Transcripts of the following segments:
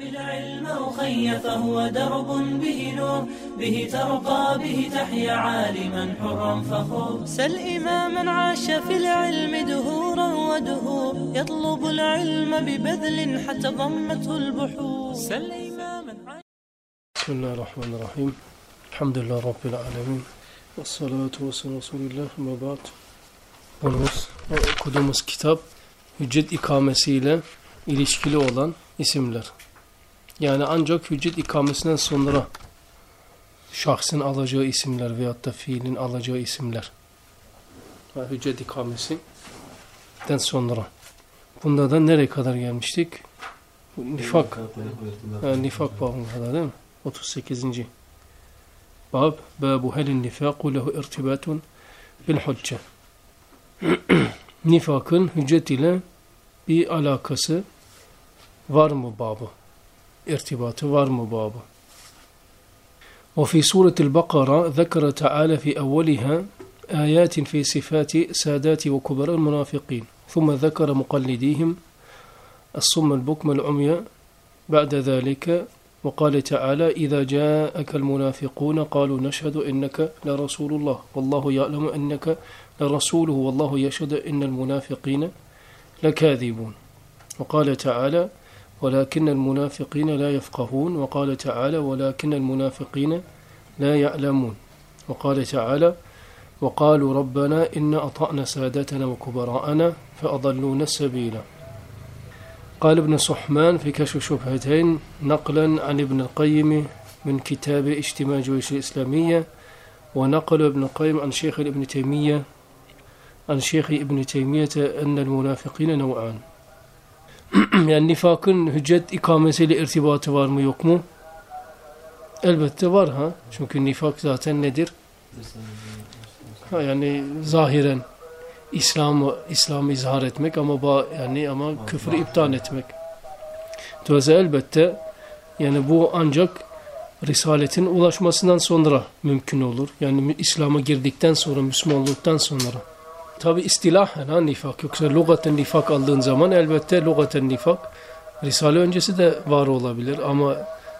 بالعلم أخي فهو درب به نور به ترقى به تحيا عالما حرا فخور. سل إماما عاش في العلم دهورا ودهور يطلب العلم ببذل حتى ضمته البحور. سل إماما عاش بسم الله الرحمن الرحيم. الحمد لله رب العالمين والصلاة والسلام رسول الله ama ba'd konumuz okuduğumuz kitap hüccet ikamesiyle ilişkili olan isimler. Yani ancak hüccet ikamesinden sonra şahsın alacağı isimler veyahut da fiilin alacağı isimler. Yani hüccet ikamesinden sonra. Bunda da nereye kadar gelmiştik? Nifak. Yani nifak babına kadar değil mi? 38. Bab, babu helin nifaku lehu irtibatun bil hücce. Nifakın hüccet ile bir alakası var mı babı? İrtibatı var mı babı? وفي سورة البقرة ذكر تعالى في أولها آيات في صفات سادات وكبراء المنافقين ثم ذكر مقلديهم الصم البكم العمي بعد ذلك وقال تعالى إذا جاءك المنافقون قالوا نشهد إنك لرسول الله والله يعلم أنك لرسوله والله يشهد إن المنافقين لكاذبون وقال تعالى ولكن المنافقين لا يفقهون وقال تعالى ولكن المنافقين لا يعلمون. وقال تعالى وقالوا ربنا إن أطعنا سادتنا وكبراءنا فأضلونا السبيل. قال ابن صحمان في كشف شبهتين نقلا عن ابن القيم من كتاب اجتماع جيوش الإسلامية ونقل ابن القيم عن شيخ ابن تيمية عن شيخ ابن تيمية أن المنافقين نوعان. yani nifakın hüccet ikamesiyle irtibatı var mı yok mu? Elbette var ha. Çünkü nifak zaten nedir? Ha, yani zahiren İslam'ı İslam'ı izhar etmek ama ba, yani ama küfrü iptal etmek. Dolayısıyla elbette yani bu ancak risaletin ulaşmasından sonra mümkün olur. Yani İslam'a girdikten sonra, Müslüman olduktan sonra. Tabi istilahen ha nifak. Yoksa lugaten nifak aldığın zaman elbette lugaten nifak Risale öncesi de var olabilir ama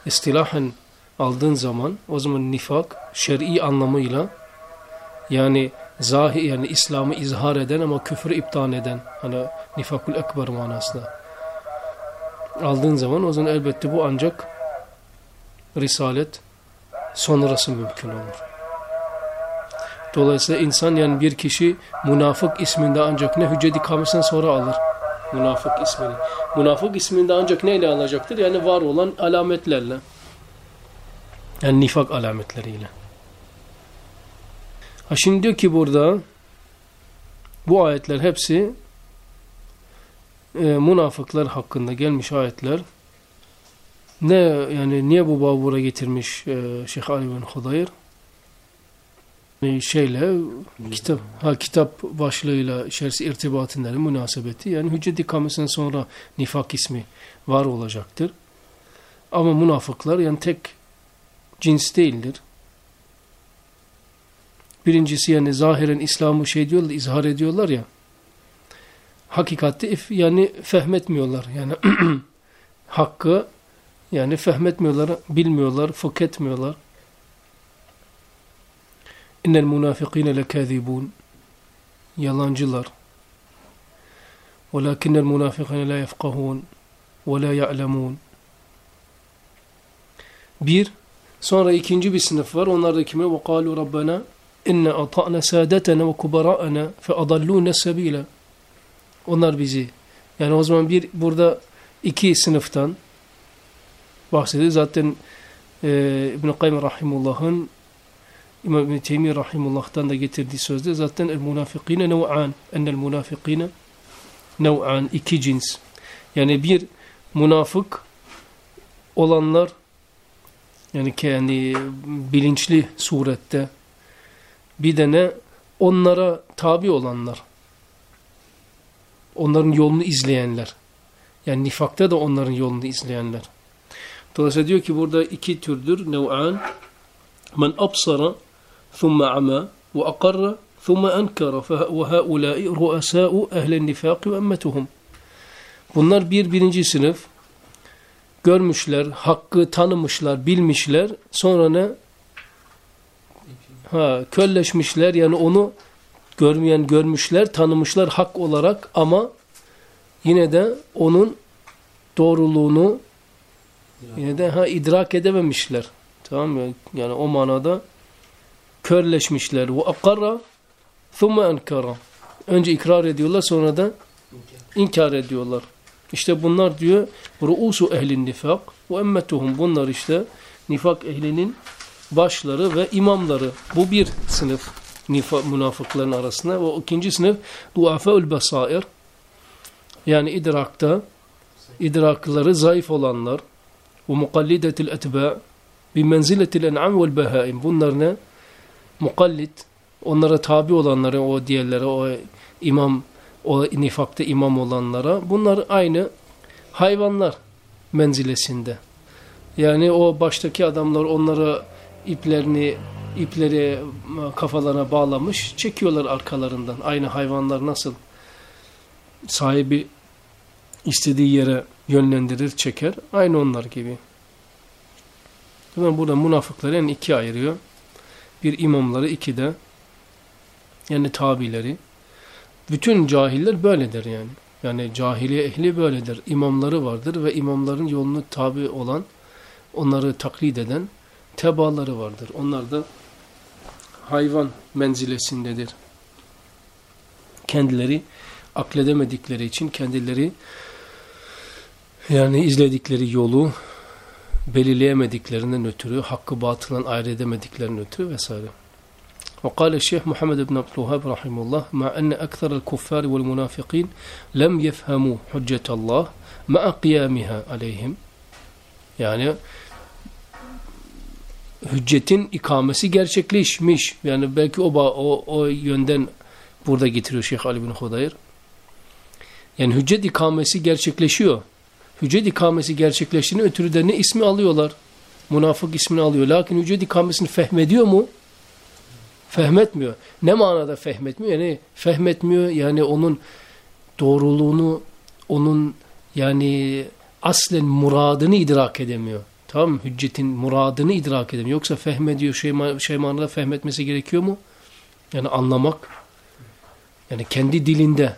istilahen aldığın zaman o zaman nifak şer'i anlamıyla yani zahir yani İslam'ı izhar eden ama küfrü iptal eden hani nifakul ekber manasında aldığın zaman o zaman elbette bu ancak risalet sonrası mümkün olur. Dolayısıyla insan yani bir kişi münafık isminde ancak ne hüccet ikamesinden sonra alır. Münafık ismini. Münafık isminde ancak neyle alacaktır? Yani var olan alametlerle. Yani nifak alametleriyle. Ha şimdi diyor ki burada bu ayetler hepsi e, münafıklar hakkında gelmiş ayetler. Ne yani niye bu babura getirmiş e, Şeyh Ali bin Hudayr? Şeyle kitap ha kitap başlığıyla içerisi irtibatınları münasebeti yani hüccet ikamesinden sonra nifak ismi var olacaktır. Ama münafıklar yani tek cins değildir. Birincisi yani zahiren İslam'ı şey diyorlar, izhar ediyorlar ya. Hakikatte yani fehmetmiyorlar. Yani hakkı yani fehmetmiyorlar, bilmiyorlar, fıkh etmiyorlar. İnnel münafıkîne lekâzibûn. Yalancılar. وَلَكِنَّ الْمُنَافِقِينَ لَا يَفْقَهُونَ وَلَا يَعْلَمُونَ Bir. Sonra ikinci bir sınıf var. Onlar da kime? وَقَالُوا رَبَّنَا اِنَّ أَطَعْنَا سَادَتَنَا وَكُبَرَاءَنَا فَأَضَلُّونَ السَّب۪يلَ Onlar bizi. Yani o zaman bir burada iki sınıftan bahsediyor. Zaten e, İbn-i Kayyum Rahimullah'ın İmam İbn Teymiye rahimullah'tan da getirdiği sözde zaten el munafikine nev'an. Enel munafikine nev'an. İki cins. Yani bir münafık olanlar yani kendi bilinçli surette bir de ne? Onlara tabi olanlar. Onların yolunu izleyenler. Yani nifakta da onların yolunu izleyenler. Dolayısıyla diyor ki burada iki türdür. Nev'an men absara ثم عمى وأقر ثم أنكر وهؤلاء رؤساء أهل النفاق وأمتهم Bunlar bir birinci sınıf. görmüşler, hakkı tanımışlar, bilmişler. Sonra ne? Ha, kölleşmişler yani onu görmeyen görmüşler, tanımışlar hak olarak ama yine de onun doğruluğunu yine de ha idrak edememişler. Tamam mı? Yani o manada körleşmişler. Ve akarra thumma enkara. Önce ikrar ediyorlar sonra da inkar ediyorlar. İşte bunlar diyor ruusu ehlin nifak ve emmetuhum bunlar işte nifak ehlinin başları ve imamları. Bu bir sınıf nifak münafıkların arasında ve ikinci sınıf duafeül besair yani idrakta idrakları zayıf olanlar ve mukallidetil etba bi menziletil en'am vel behaim bunlar ne? Mukallid onlara tabi olanları o diğerlere o imam o nifakta imam olanlara bunlar aynı hayvanlar menzilesinde. Yani o baştaki adamlar onlara iplerini ipleri kafalarına bağlamış çekiyorlar arkalarından. Aynı hayvanlar nasıl sahibi istediği yere yönlendirir, çeker. Aynı onlar gibi. Burada münafıkları yani ikiye ayırıyor. Bir imamları, iki de yani tabileri. Bütün cahiller böyledir yani. Yani cahiliye ehli böyledir. İmamları vardır ve imamların yolunu tabi olan, onları taklit eden tebaları vardır. Onlar da hayvan menzilesindedir. Kendileri akledemedikleri için kendileri yani izledikleri yolu belirleyemediklerinden ötürü, hakkı batından ayırt edemediklerinden ötürü vesaire. وقال الشيخ محمد بن عبد الوهاب رحمه الله مع أن أكثر الكفار والمنافقين لم يفهموا حجة الله مع قيامها عليهم yani hüccetin ikamesi gerçekleşmiş. Yani belki o, o, o yönden burada getiriyor Şeyh Ali bin Hudayr. Yani hüccet ikamesi gerçekleşiyor. Hüccet ikamesi gerçekleştiğine ötürü de ne ismi alıyorlar? Münafık ismini alıyor. Lakin hüccet ikamesini fehmediyor mu? Fehmetmiyor. Ne manada fehmetmiyor? Yani fehmetmiyor yani onun doğruluğunu, onun yani aslen muradını idrak edemiyor. Tamam mı? Hüccetin muradını idrak edemiyor. Yoksa fehmediyor şey, şey manada fehmetmesi gerekiyor mu? Yani anlamak. Yani kendi dilinde,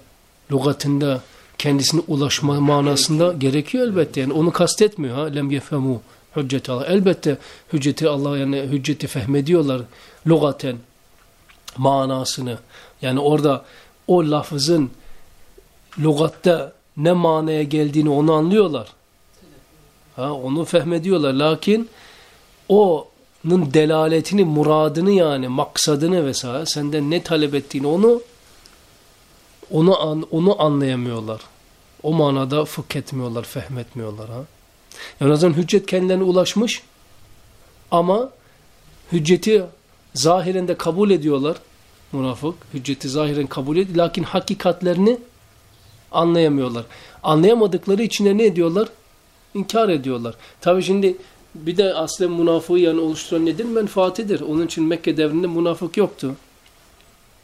lügatında kendisine ulaşma manasında gerekiyor elbette. Yani onu kastetmiyor ha. Lem yefemu hücceti Allah. Elbette hücceti Allah yani hücceti fehmediyorlar lügaten manasını. Yani orada o lafızın lügatta ne manaya geldiğini onu anlıyorlar. Ha, onu fehmediyorlar. Lakin onun delaletini, muradını yani maksadını vesaire senden ne talep ettiğini onu onu an, onu anlayamıyorlar. O manada fıkh etmiyorlar, fehmetmiyorlar ha. Yani zaman hüccet kendilerine ulaşmış ama hücceti zahirinde kabul ediyorlar. Münafık hücceti zahiren kabul ediyor. Lakin hakikatlerini anlayamıyorlar. Anlayamadıkları için ne ediyorlar? İnkar ediyorlar. Tabi şimdi bir de aslen münafığı yani oluşturan nedir? Menfaatidir. Onun için Mekke devrinde münafık yoktu.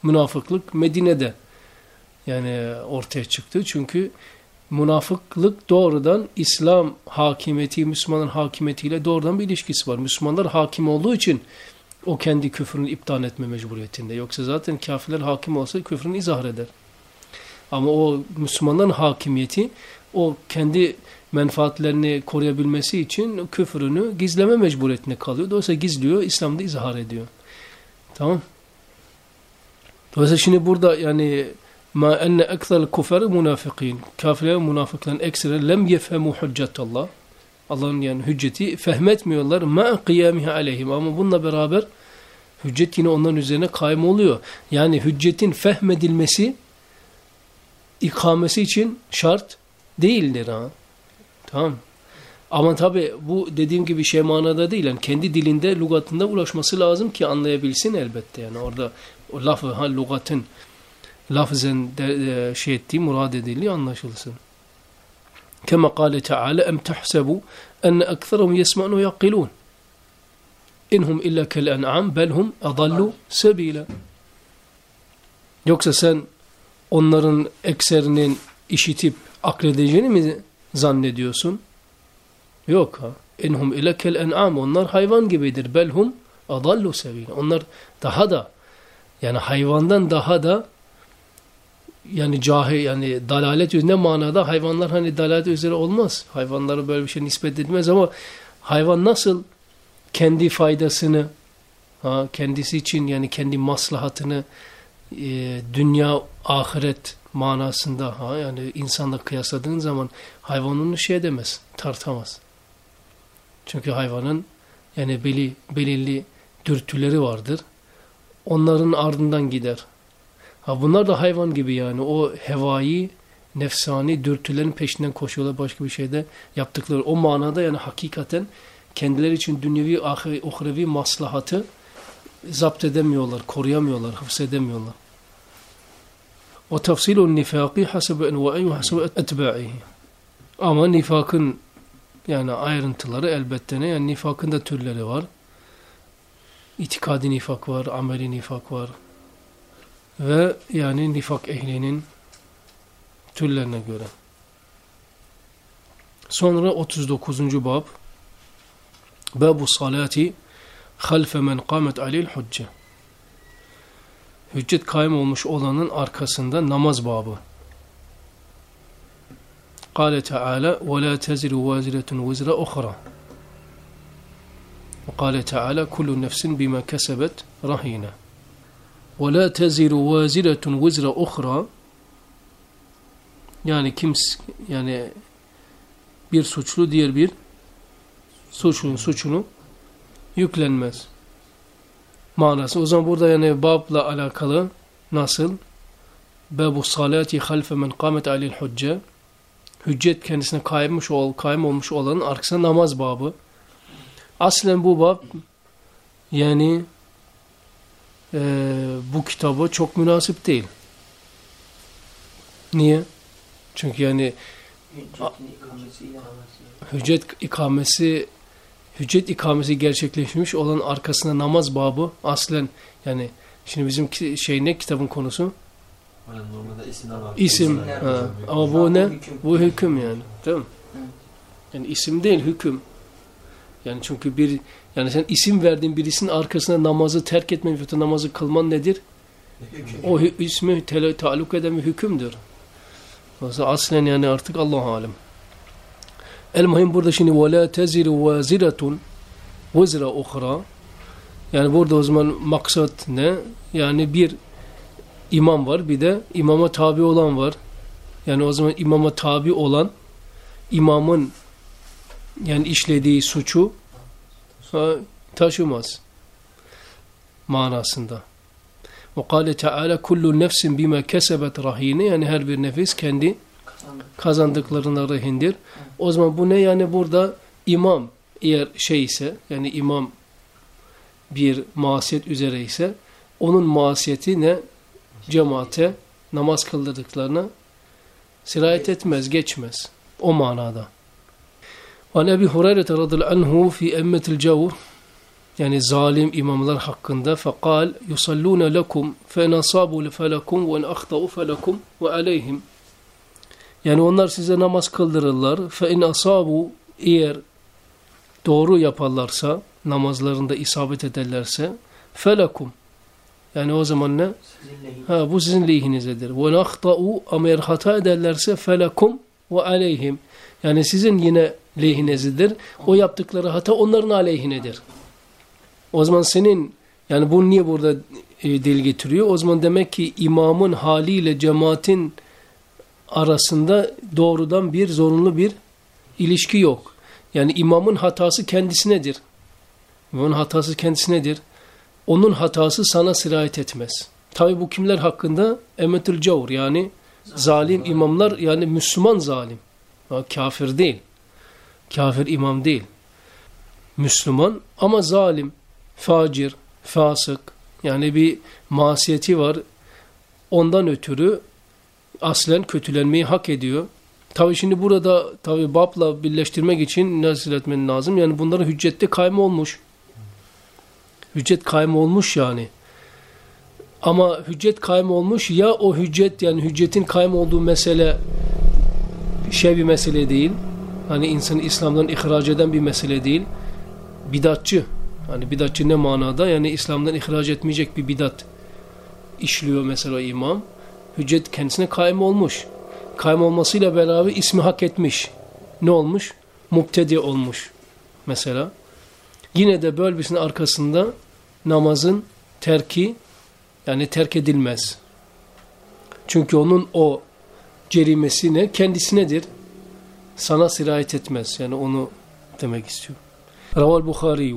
Münafıklık Medine'de yani ortaya çıktı. Çünkü münafıklık doğrudan İslam hakimiyeti, Müslümanların hakimiyetiyle doğrudan bir ilişkisi var. Müslümanlar hakim olduğu için o kendi küfrünü iptal etme mecburiyetinde. Yoksa zaten kafirler hakim olsa küfrünü izah eder. Ama o Müslümanların hakimiyeti o kendi menfaatlerini koruyabilmesi için küfrünü gizleme mecburiyetinde kalıyor. Dolayısıyla gizliyor, İslam'da izhar ediyor. Tamam. Dolayısıyla şimdi burada yani ma enne ekzel kufer munafikin. Kafirler münafıkların ekseri lem yefhemu hüccetallah. Allah'ın yani hücceti fehmetmiyorlar. Ma kıyamihi aleyhim. Ama bununla beraber hüccet yine onların üzerine kaym oluyor. Yani hüccetin fehmedilmesi ikamesi için şart değildir ha. Tamam. Ama tabi bu dediğim gibi şey manada değil. Yani kendi dilinde, lügatında ulaşması lazım ki anlayabilsin elbette. Yani orada o lafı, ha lügatın lafzen de, şey ettiği, murad edildiği anlaşılsın. Kema kâle Teala em tehsebu enne ekserahum yesma'un ve yakilun. İnhum illa kel en'am belhum adallu sebila. Yoksa sen onların ekserinin işitip akledeceğini mi zannediyorsun? Yok ha. İnhum ilekel en'am. Onlar hayvan gibidir. Belhum adallu sebile. Onlar daha da yani hayvandan daha da yani cahil yani dalalet ne manada hayvanlar hani dalalet üzere olmaz. Hayvanlara böyle bir şey nispet edilmez ama hayvan nasıl kendi faydasını ha, kendisi için yani kendi maslahatını e, dünya ahiret manasında ha yani insanla kıyasladığın zaman hayvanın şey edemez, tartamaz. Çünkü hayvanın yani belli, belirli dürtüleri vardır. Onların ardından gider. Ha bunlar da hayvan gibi yani o hevai, nefsani dürtülerin peşinden koşuyorlar başka bir şeyde yaptıkları. O manada yani hakikaten kendileri için dünyevi, uhrevi maslahatı zapt edemiyorlar, koruyamıyorlar, hafzedemiyorlar. Ve tafsilun nifaki hasebe enva'i ve hasebe etba'ihi. Ama nifakın yani ayrıntıları elbette ne? Yani nifakın da türleri var. İtikadi nifak var, ameli nifak var ve yani nifak ehlinin türlerine göre. Sonra 39. bab Babu salati halfe men kamet alil hücce Hüccet kaim olmuş olanın arkasında namaz babı. Kale Teala وَلَا تَزِرُ وَازِرَةٌ وِزْرَ اُخْرَى وَقَالَ تَعَالَى كُلُّ نَفْسٍ بِمَا كَسَبَتْ رَهِينَ ولا تزر وازرة وزر أخرى yani kims yani bir suçlu diğer bir suçlunun suçunu yüklenmez manası. O zaman burada yani babla alakalı nasıl? Babu salati halfe men kamet alil hücce hüccet kendisine kaymış ol, kaym olmuş olanın arkasında namaz babı. Aslen bu bab yani e, bu kitabı çok münasip değil. Niye? Çünkü yani hüccet ikamesi hüccet ikamesi gerçekleşmiş olan arkasında namaz babı aslen yani şimdi bizim şey ne kitabın konusu? İsim. Ha. Ama bu ne? Bu hüküm yani. Değil mi? Yani isim değil hüküm. Yani çünkü bir yani sen isim verdiğin birisinin arkasına namazı terk etmen veyahut namazı kılman nedir? O ismi taluk eden bir hükümdür. Aslen yani artık Allah alem. El muhim burada şimdi ve la teziru vaziratun vizra uhra. Yani burada o zaman maksat ne? Yani bir imam var bir de imama tabi olan var. Yani o zaman imama tabi olan imamın yani işlediği suçu taşımaz manasında. Ve kâle kullu nefsin bime kesebet rahine yani her bir nefis kendi kazandıklarına rehindir. O zaman bu ne yani burada imam eğer şey ise yani imam bir masiyet üzere ise onun masiyeti ne? Cemaate namaz kıldırdıklarına sirayet etmez, geçmez. O manada. Ve Nebi Hureyre radıyallahu anhu fi emmetil cavur yani zalim imamlar hakkında fekal yusalluna lekum fe en asabu felekum ve en ahtau felekum ve aleyhim yani onlar size namaz kıldırırlar fe en asabu eğer doğru yaparlarsa namazlarında isabet ederlerse felekum yani o zaman ne? Ha, bu sizin lehinizedir. Ve nahta'u ama eğer hata ederlerse felekum ve aleyhim. Yani sizin yine lehinezidir. O yaptıkları hata onların aleyhinedir. O zaman senin yani bunu niye burada e, dil getiriyor? O zaman demek ki imamın haliyle cemaatin arasında doğrudan bir zorunlu bir ilişki yok. Yani imamın hatası kendisinedir. İmamın hatası kendisinedir. Onun hatası sana sirayet etmez. Tabi bu kimler hakkında? Emetül cavur yani zalim imamlar yani Müslüman zalim. Kafir değil. Kafir imam değil. Müslüman ama zalim, facir, fasık yani bir masiyeti var. Ondan ötürü aslen kötülenmeyi hak ediyor. Tabi şimdi burada tabi babla birleştirmek için nasıl etmen lazım? Yani bunların hüccette kayma olmuş. Hüccet kaym olmuş yani. Ama hüccet kaym olmuş ya o hüccet yani hüccetin kaym olduğu mesele şey bir mesele değil. Hani insanı İslam'dan ihraç eden bir mesele değil. Bidatçı. Hani bidatçı ne manada? Yani İslam'dan ihraç etmeyecek bir bidat işliyor mesela imam. Hüccet kendisine kaim olmuş. Kaim olmasıyla beraber ismi hak etmiş. Ne olmuş? Mubtedi olmuş mesela. Yine de böyle birisinin arkasında namazın terki yani terk edilmez. Çünkü onun o cerimesi ne? Kendisinedir. Sana sirayet etmez. Yani onu demek istiyor. Raval Bukhari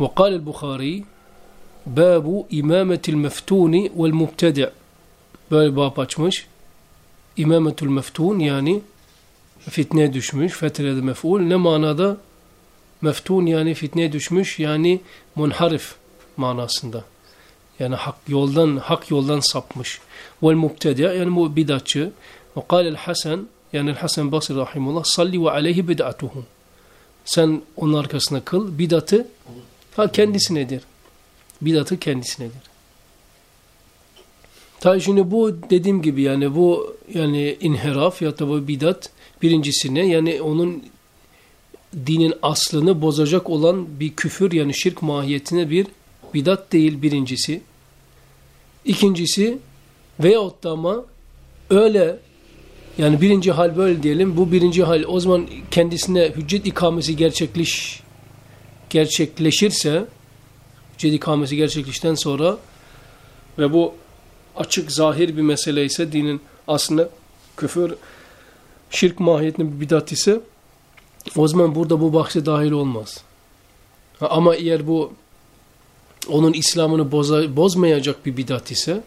ve kâlel Bukhari Babu imametil meftuni vel mubtedi' Böyle bab açmış. İmametul meftun yani fitneye düşmüş. Fetrede mef'ul. Ne manada? Meftun yani fitneye düşmüş yani munharif manasında. Yani hak yoldan hak yoldan sapmış. Vel mubtedi yani bu bidatçı. Ve kâlel Hasan yani Hasan Basri rahimullah salli ve aleyhi bid'atuhu. Sen onun arkasına kıl. Bidatı ha kendisinedir. Bidatı kendisinedir. Tabi şimdi bu dediğim gibi yani bu yani inhiraf ya da bu bidat birincisine yani onun dinin aslını bozacak olan bir küfür yani şirk mahiyetine bir bidat değil birincisi. İkincisi veyahut da ama öyle yani birinci hal böyle diyelim bu birinci hal o zaman kendisine hüccet ikamesi gerçekleş gerçekleşirse hüccet ikamesi gerçekleştikten sonra ve bu açık zahir bir mesele ise dinin aslında küfür şirk mahiyetinde bir bidat ise o zaman burada bu bahse dahil olmaz. Ama eğer bu onun İslam'ını bozmayacak bir bidat ise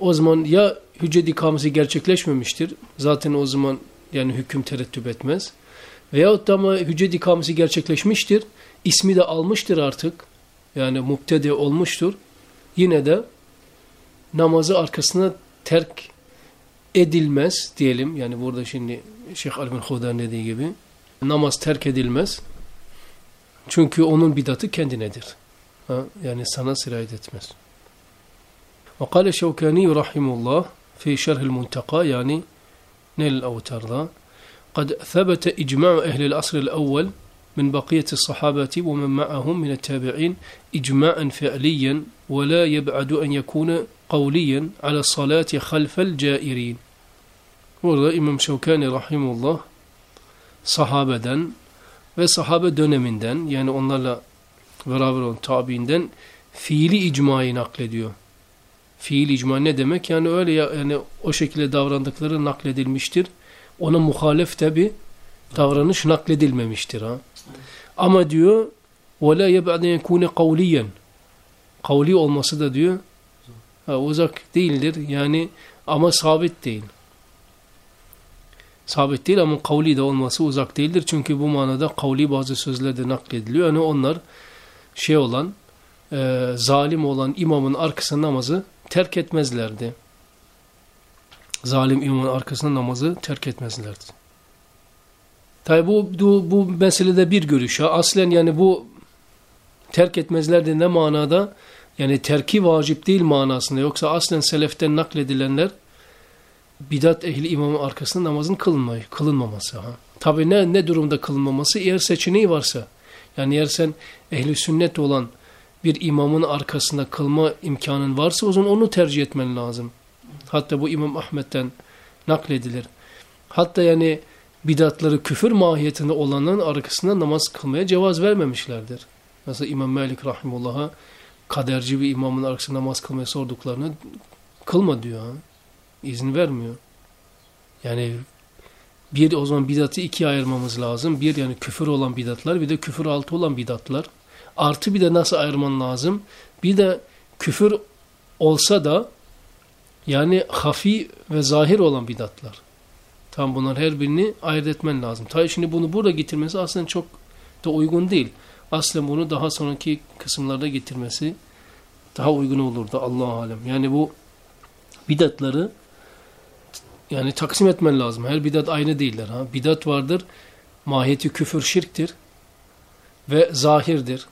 o zaman ya hüccet ikamesi gerçekleşmemiştir. Zaten o zaman yani hüküm terettüp etmez. Veyahut da ama hüccet ikamesi gerçekleşmiştir. ismi de almıştır artık. Yani mubtede olmuştur. Yine de namazı arkasına terk edilmez diyelim. Yani burada şimdi Şeyh Alvin Hudan dediği gibi namaz terk edilmez. Çünkü onun bidatı kendinedir. Ha? Yani sana sirayet etmez. وقال الشوكاني رحمه الله في شرح المنتقى يعني نيل الأوتار قد ثبت إجماع أهل العصر الأول من بقية الصحابة ومن معهم من التابعين إجماعا فعليا ولا يبعد أن يكون قوليا على الصلاة خلف الجائرين Burada İmam Şevkani Rahimullah sahabeden ve sahabe döneminden yani onlarla beraber olan tabiinden fiili icmayı naklediyor. Fiil icma ne demek? Yani öyle ya, yani o şekilde davrandıkları nakledilmiştir. Ona muhalef tabi davranış nakledilmemiştir. Ha. Ama diyor وَلَا يَبْعَدَ يَكُونَ قَوْلِيًا Kavli olması da diyor ha, uzak değildir. Yani ama sabit değil. Sabit değil ama kavli de olması uzak değildir. Çünkü bu manada kavli bazı sözler de naklediliyor. Yani onlar şey olan e, zalim olan imamın arkasında namazı terk etmezlerdi. Zalim imamın arkasında namazı terk etmezlerdi. Tabi bu, bu, bu meselede bir görüş. Ha. Aslen yani bu terk etmezlerdi ne manada? Yani terki vacip değil manasında. Yoksa aslen seleften nakledilenler bidat ehli imamın arkasında namazın kılınmayı, kılınmaması. Ha. Tabi ne, ne durumda kılınmaması? Eğer seçeneği varsa. Yani eğer sen ehli sünnet olan bir imamın arkasında kılma imkanın varsa o zaman onu tercih etmen lazım. Hatta bu İmam Ahmet'ten nakledilir. Hatta yani bidatları küfür mahiyetinde olanların arkasında namaz kılmaya cevaz vermemişlerdir. Mesela İmam Malik Rahimullah'a kaderci bir imamın arkasında namaz kılmaya sorduklarını kılma diyor. İzin vermiyor. Yani bir o zaman bidatı ikiye ayırmamız lazım. Bir yani küfür olan bidatlar bir de küfür altı olan bidatlar. Artı bir de nasıl ayırman lazım? Bir de küfür olsa da yani hafi ve zahir olan bidatlar. Tam bunlar her birini ayırt etmen lazım. Tabii şimdi bunu burada getirmesi aslında çok da uygun değil. Aslında bunu daha sonraki kısımlarda getirmesi daha uygun olurdu Allah alem. Yani bu bidatları yani taksim etmen lazım. Her bidat aynı değiller. Ha? Bidat vardır. Mahiyeti küfür şirktir. Ve zahirdir.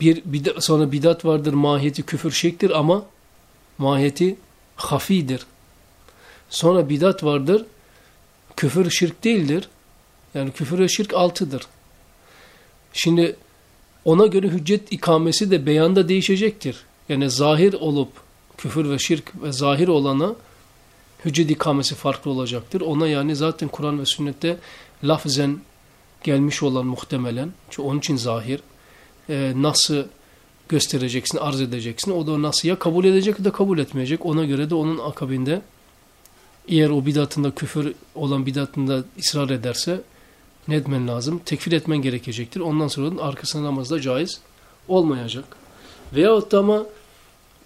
Bir bidat, sonra bidat vardır. Mahiyeti küfür şirktir ama mahiyeti hafidir. Sonra bidat vardır. küfür şirk değildir. Yani küfür ve şirk altıdır. Şimdi ona göre hüccet ikamesi de beyanda değişecektir. Yani zahir olup küfür ve şirk ve zahir olana hüccet ikamesi farklı olacaktır. Ona yani zaten Kur'an ve sünnette lafzen gelmiş olan muhtemelen. Çünkü onun için zahir. E, nasıl göstereceksin, arz edeceksin. O da nasıl ya kabul edecek ya da kabul etmeyecek. Ona göre de onun akabinde eğer o bidatında küfür olan bidatında ısrar ederse ne etmen lazım? Tekfir etmen gerekecektir. Ondan sonra arkasına namazda caiz olmayacak. Veyahut da ama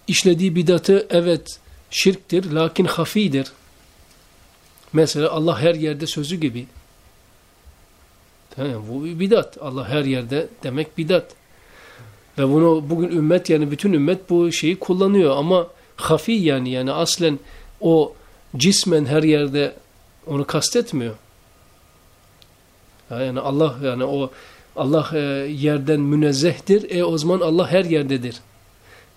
işlediği bidatı evet şirktir lakin hafidir. Mesela Allah her yerde sözü gibi. Yani bu bidat. Allah her yerde demek bidat. Ve bunu bugün ümmet yani bütün ümmet bu şeyi kullanıyor ama hafi yani yani aslen o cismen her yerde onu kastetmiyor. Yani Allah yani o Allah e, yerden münezzehtir. E o zaman Allah her yerdedir.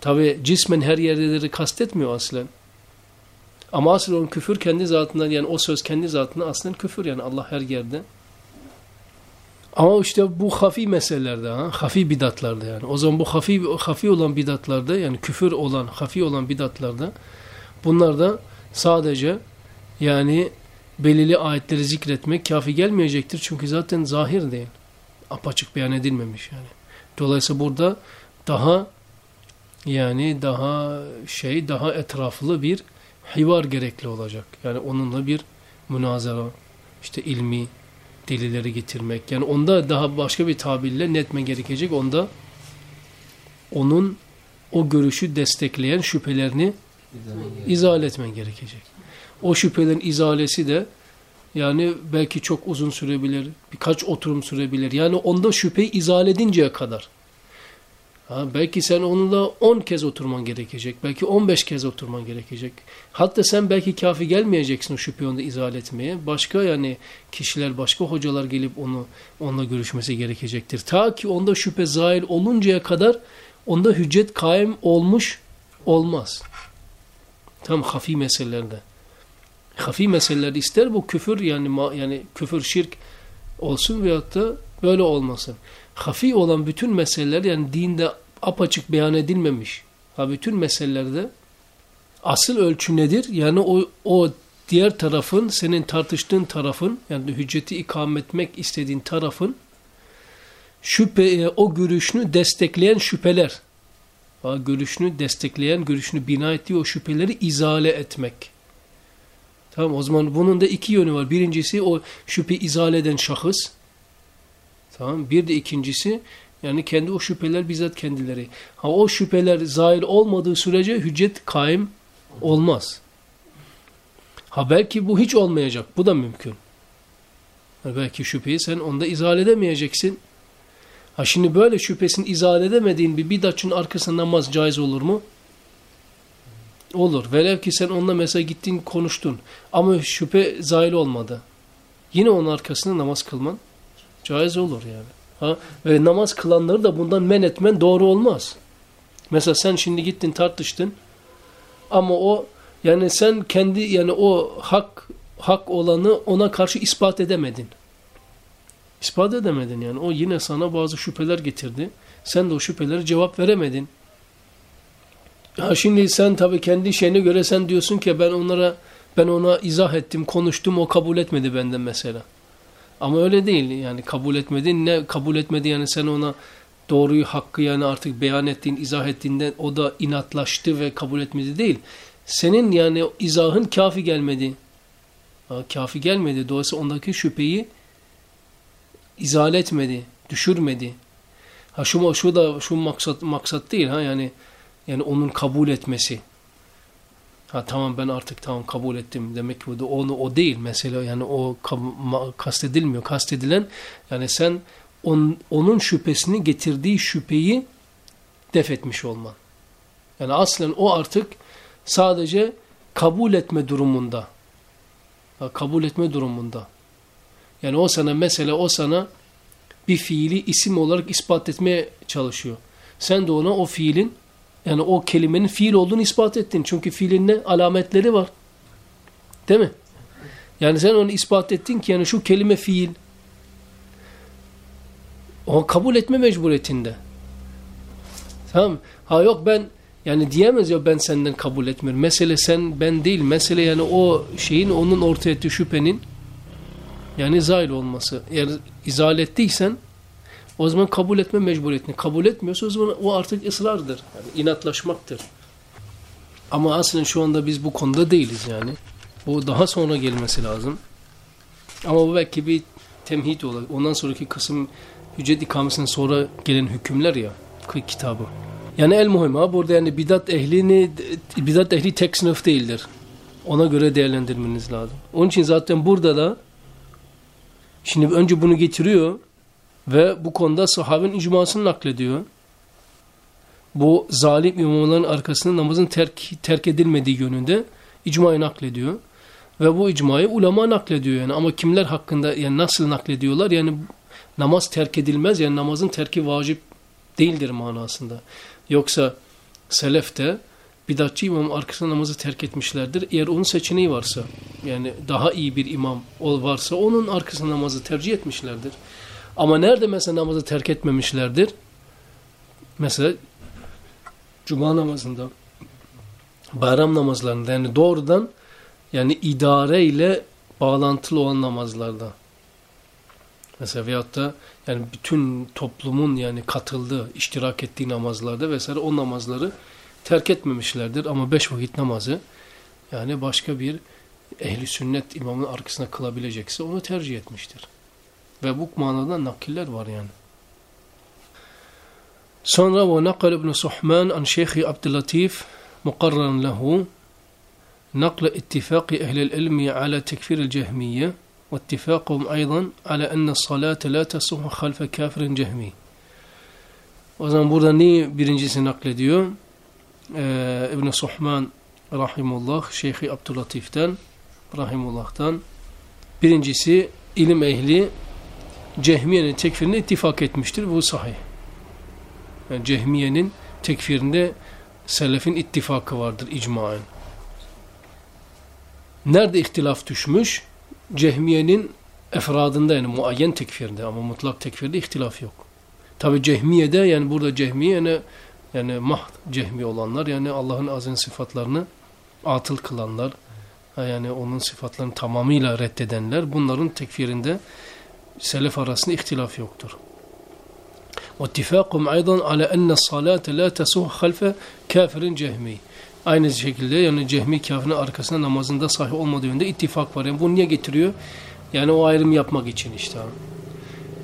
Tabi cismen her yerdedir kastetmiyor aslen. Ama asıl onun küfür kendi zatından yani o söz kendi zatından aslen küfür yani Allah her yerde. Ama işte bu hafi meselelerde, ha, hafi bidatlarda yani. O zaman bu hafi, hafi olan bidatlarda yani küfür olan, hafi olan bidatlarda bunlar da sadece yani belirli ayetleri zikretmek kafi gelmeyecektir. Çünkü zaten zahir değil. Apaçık beyan edilmemiş yani. Dolayısıyla burada daha yani daha şey, daha etraflı bir hivar gerekli olacak. Yani onunla bir münazara, işte ilmi delilleri getirmek. Yani onda daha başka bir tabirle netme gerekecek. Onda onun o görüşü destekleyen şüphelerini izah etmen gerekecek. O şüphelerin izalesi de yani belki çok uzun sürebilir, birkaç oturum sürebilir. Yani onda şüpheyi izale edinceye kadar. Ha, belki sen onunla 10 kez oturman gerekecek. Belki 15 kez oturman gerekecek. Hatta sen belki kafi gelmeyeceksin o şüpheyi onda izale etmeye. Başka yani kişiler, başka hocalar gelip onu onunla görüşmesi gerekecektir. Ta ki onda şüphe zahil oluncaya kadar onda hüccet kaim olmuş olmaz. Tam hafi meselelerde hafi meseleler ister bu küfür yani yani küfür şirk olsun veyahut da böyle olmasın. Hafi olan bütün meseleler yani dinde apaçık beyan edilmemiş. Ha bütün meselelerde asıl ölçü nedir? Yani o, o diğer tarafın senin tartıştığın tarafın yani hücceti ikam etmek istediğin tarafın şüphe o görüşünü destekleyen şüpheler. Ha, görüşünü destekleyen, görüşünü bina ettiği o şüpheleri izale etmek. Tamam o zaman bunun da iki yönü var. Birincisi o şüphe izale eden şahıs. Tamam bir de ikincisi yani kendi o şüpheler bizzat kendileri. Ha o şüpheler zahir olmadığı sürece hüccet kaim olmaz. Ha belki bu hiç olmayacak. Bu da mümkün. Ha belki şüpheyi sen onda izale edemeyeceksin. Ha şimdi böyle şüphesini izale edemediğin bir bidatçının arkasında namaz caiz olur mu? Olur. Velev ki sen onunla mesela gittin konuştun ama şüphe zahil olmadı. Yine onun arkasında namaz kılman caiz olur yani. Ha? Ve namaz kılanları da bundan men etmen doğru olmaz. Mesela sen şimdi gittin tartıştın ama o yani sen kendi yani o hak hak olanı ona karşı ispat edemedin. İspat edemedin yani. O yine sana bazı şüpheler getirdi. Sen de o şüphelere cevap veremedin. Ha şimdi sen tabii kendi şeyine göre sen diyorsun ki ben onlara ben ona izah ettim, konuştum, o kabul etmedi benden mesela. Ama öyle değil yani kabul etmedi. Ne kabul etmedi yani sen ona doğruyu, hakkı yani artık beyan ettiğin, izah ettiğinde o da inatlaştı ve kabul etmedi değil. Senin yani izahın kafi gelmedi. Ha, kafi gelmedi. Dolayısıyla ondaki şüpheyi izale etmedi, düşürmedi. Ha şu, şu da şu maksat, maksat değil ha yani yani onun kabul etmesi. Ha tamam ben artık tamam kabul ettim. Demek ki onu o değil mesela yani o kastedilmiyor. Kastedilen yani sen on, onun şüphesini getirdiği şüpheyi def etmiş olman. Yani aslen o artık sadece kabul etme durumunda. Ha, kabul etme durumunda. Yani o sana mesela o sana bir fiili isim olarak ispat etmeye çalışıyor. Sen de ona o fiilin yani o kelimenin fiil olduğunu ispat ettin. Çünkü fiilin ne? Alametleri var. Değil mi? Yani sen onu ispat ettin ki yani şu kelime fiil. O kabul etme mecburiyetinde. Tamam. Ha yok ben yani diyemez ya ben senden kabul etmiyorum. Mesele sen ben değil. Mesele yani o şeyin onun ortaya ettiği şüphenin yani zail olması. Eğer izale ettiysen o zaman kabul etme mecburiyetini. Kabul etmiyorsa o zaman o artık ısrardır. Yani inatlaşmaktır. Ama aslında şu anda biz bu konuda değiliz yani. Bu daha sonra gelmesi lazım. Ama bu belki bir temhid olur. Ondan sonraki kısım hüccet ikamesinden sonra gelen hükümler ya kitabı. Yani el muhim ha burada yani bidat ehlini bidat ehli tek sınıf değildir. Ona göre değerlendirmeniz lazım. Onun için zaten burada da şimdi önce bunu getiriyor ve bu konuda sahabenin icmasını naklediyor. Bu zalim imamların arkasında namazın terk, terk edilmediği yönünde icmayı naklediyor. Ve bu icmayı ulema naklediyor yani. Ama kimler hakkında yani nasıl naklediyorlar? Yani namaz terk edilmez yani namazın terki vacip değildir manasında. Yoksa selefte bidatçı imam arkasında namazı terk etmişlerdir. Eğer onun seçeneği varsa yani daha iyi bir imam varsa onun arkasında namazı tercih etmişlerdir. Ama nerede mesela namazı terk etmemişlerdir? Mesela cuma namazında bayram namazlarında yani doğrudan yani idare ile bağlantılı olan namazlarda. Mesela veyahut da yani bütün toplumun yani katıldığı, iştirak ettiği namazlarda vesaire o namazları terk etmemişlerdir. Ama beş vakit namazı yani başka bir ehli sünnet imamın arkasına kılabilecekse onu tercih etmiştir. Ve bu manada nakiller var yani. Sonra ve nakal İbn Suhman an Şeyh Abdülatif mukarran lehu نقل اتفاق أهل العلم على تكفير الجهمية واتفاقهم أيضا على أن الصلاة لا تصح خلف كافر جهمي O zaman burada ne birincisi naklediyor? Ee, İbn-i Suhman Rahimullah, Şeyhi Abdülatif'ten, Rahimullah'tan. Birincisi ilim ehli Cehmiye'nin tekfirine ittifak etmiştir. Bu sahih. Yani Cehmiye'nin tekfirinde selefin ittifakı vardır icmaen. Nerede ihtilaf düşmüş? Cehmiye'nin efradında yani muayyen tekfirde ama mutlak tekfirde ihtilaf yok. Tabi Cehmiye'de yani burada Cehmiye yani, yani mahd Cehmi olanlar yani Allah'ın azin sıfatlarını atıl kılanlar yani onun sıfatlarını tamamıyla reddedenler bunların tekfirinde selef arasında ihtilaf yoktur. واتفاقهم أيضا على أن الصلاة لا تسوح خلف كافر جهمي Aynı şekilde yani cehmi kafirin arkasında namazında sahih olmadığı yönde ittifak var. Yani bunu niye getiriyor? Yani o ayrım yapmak için işte.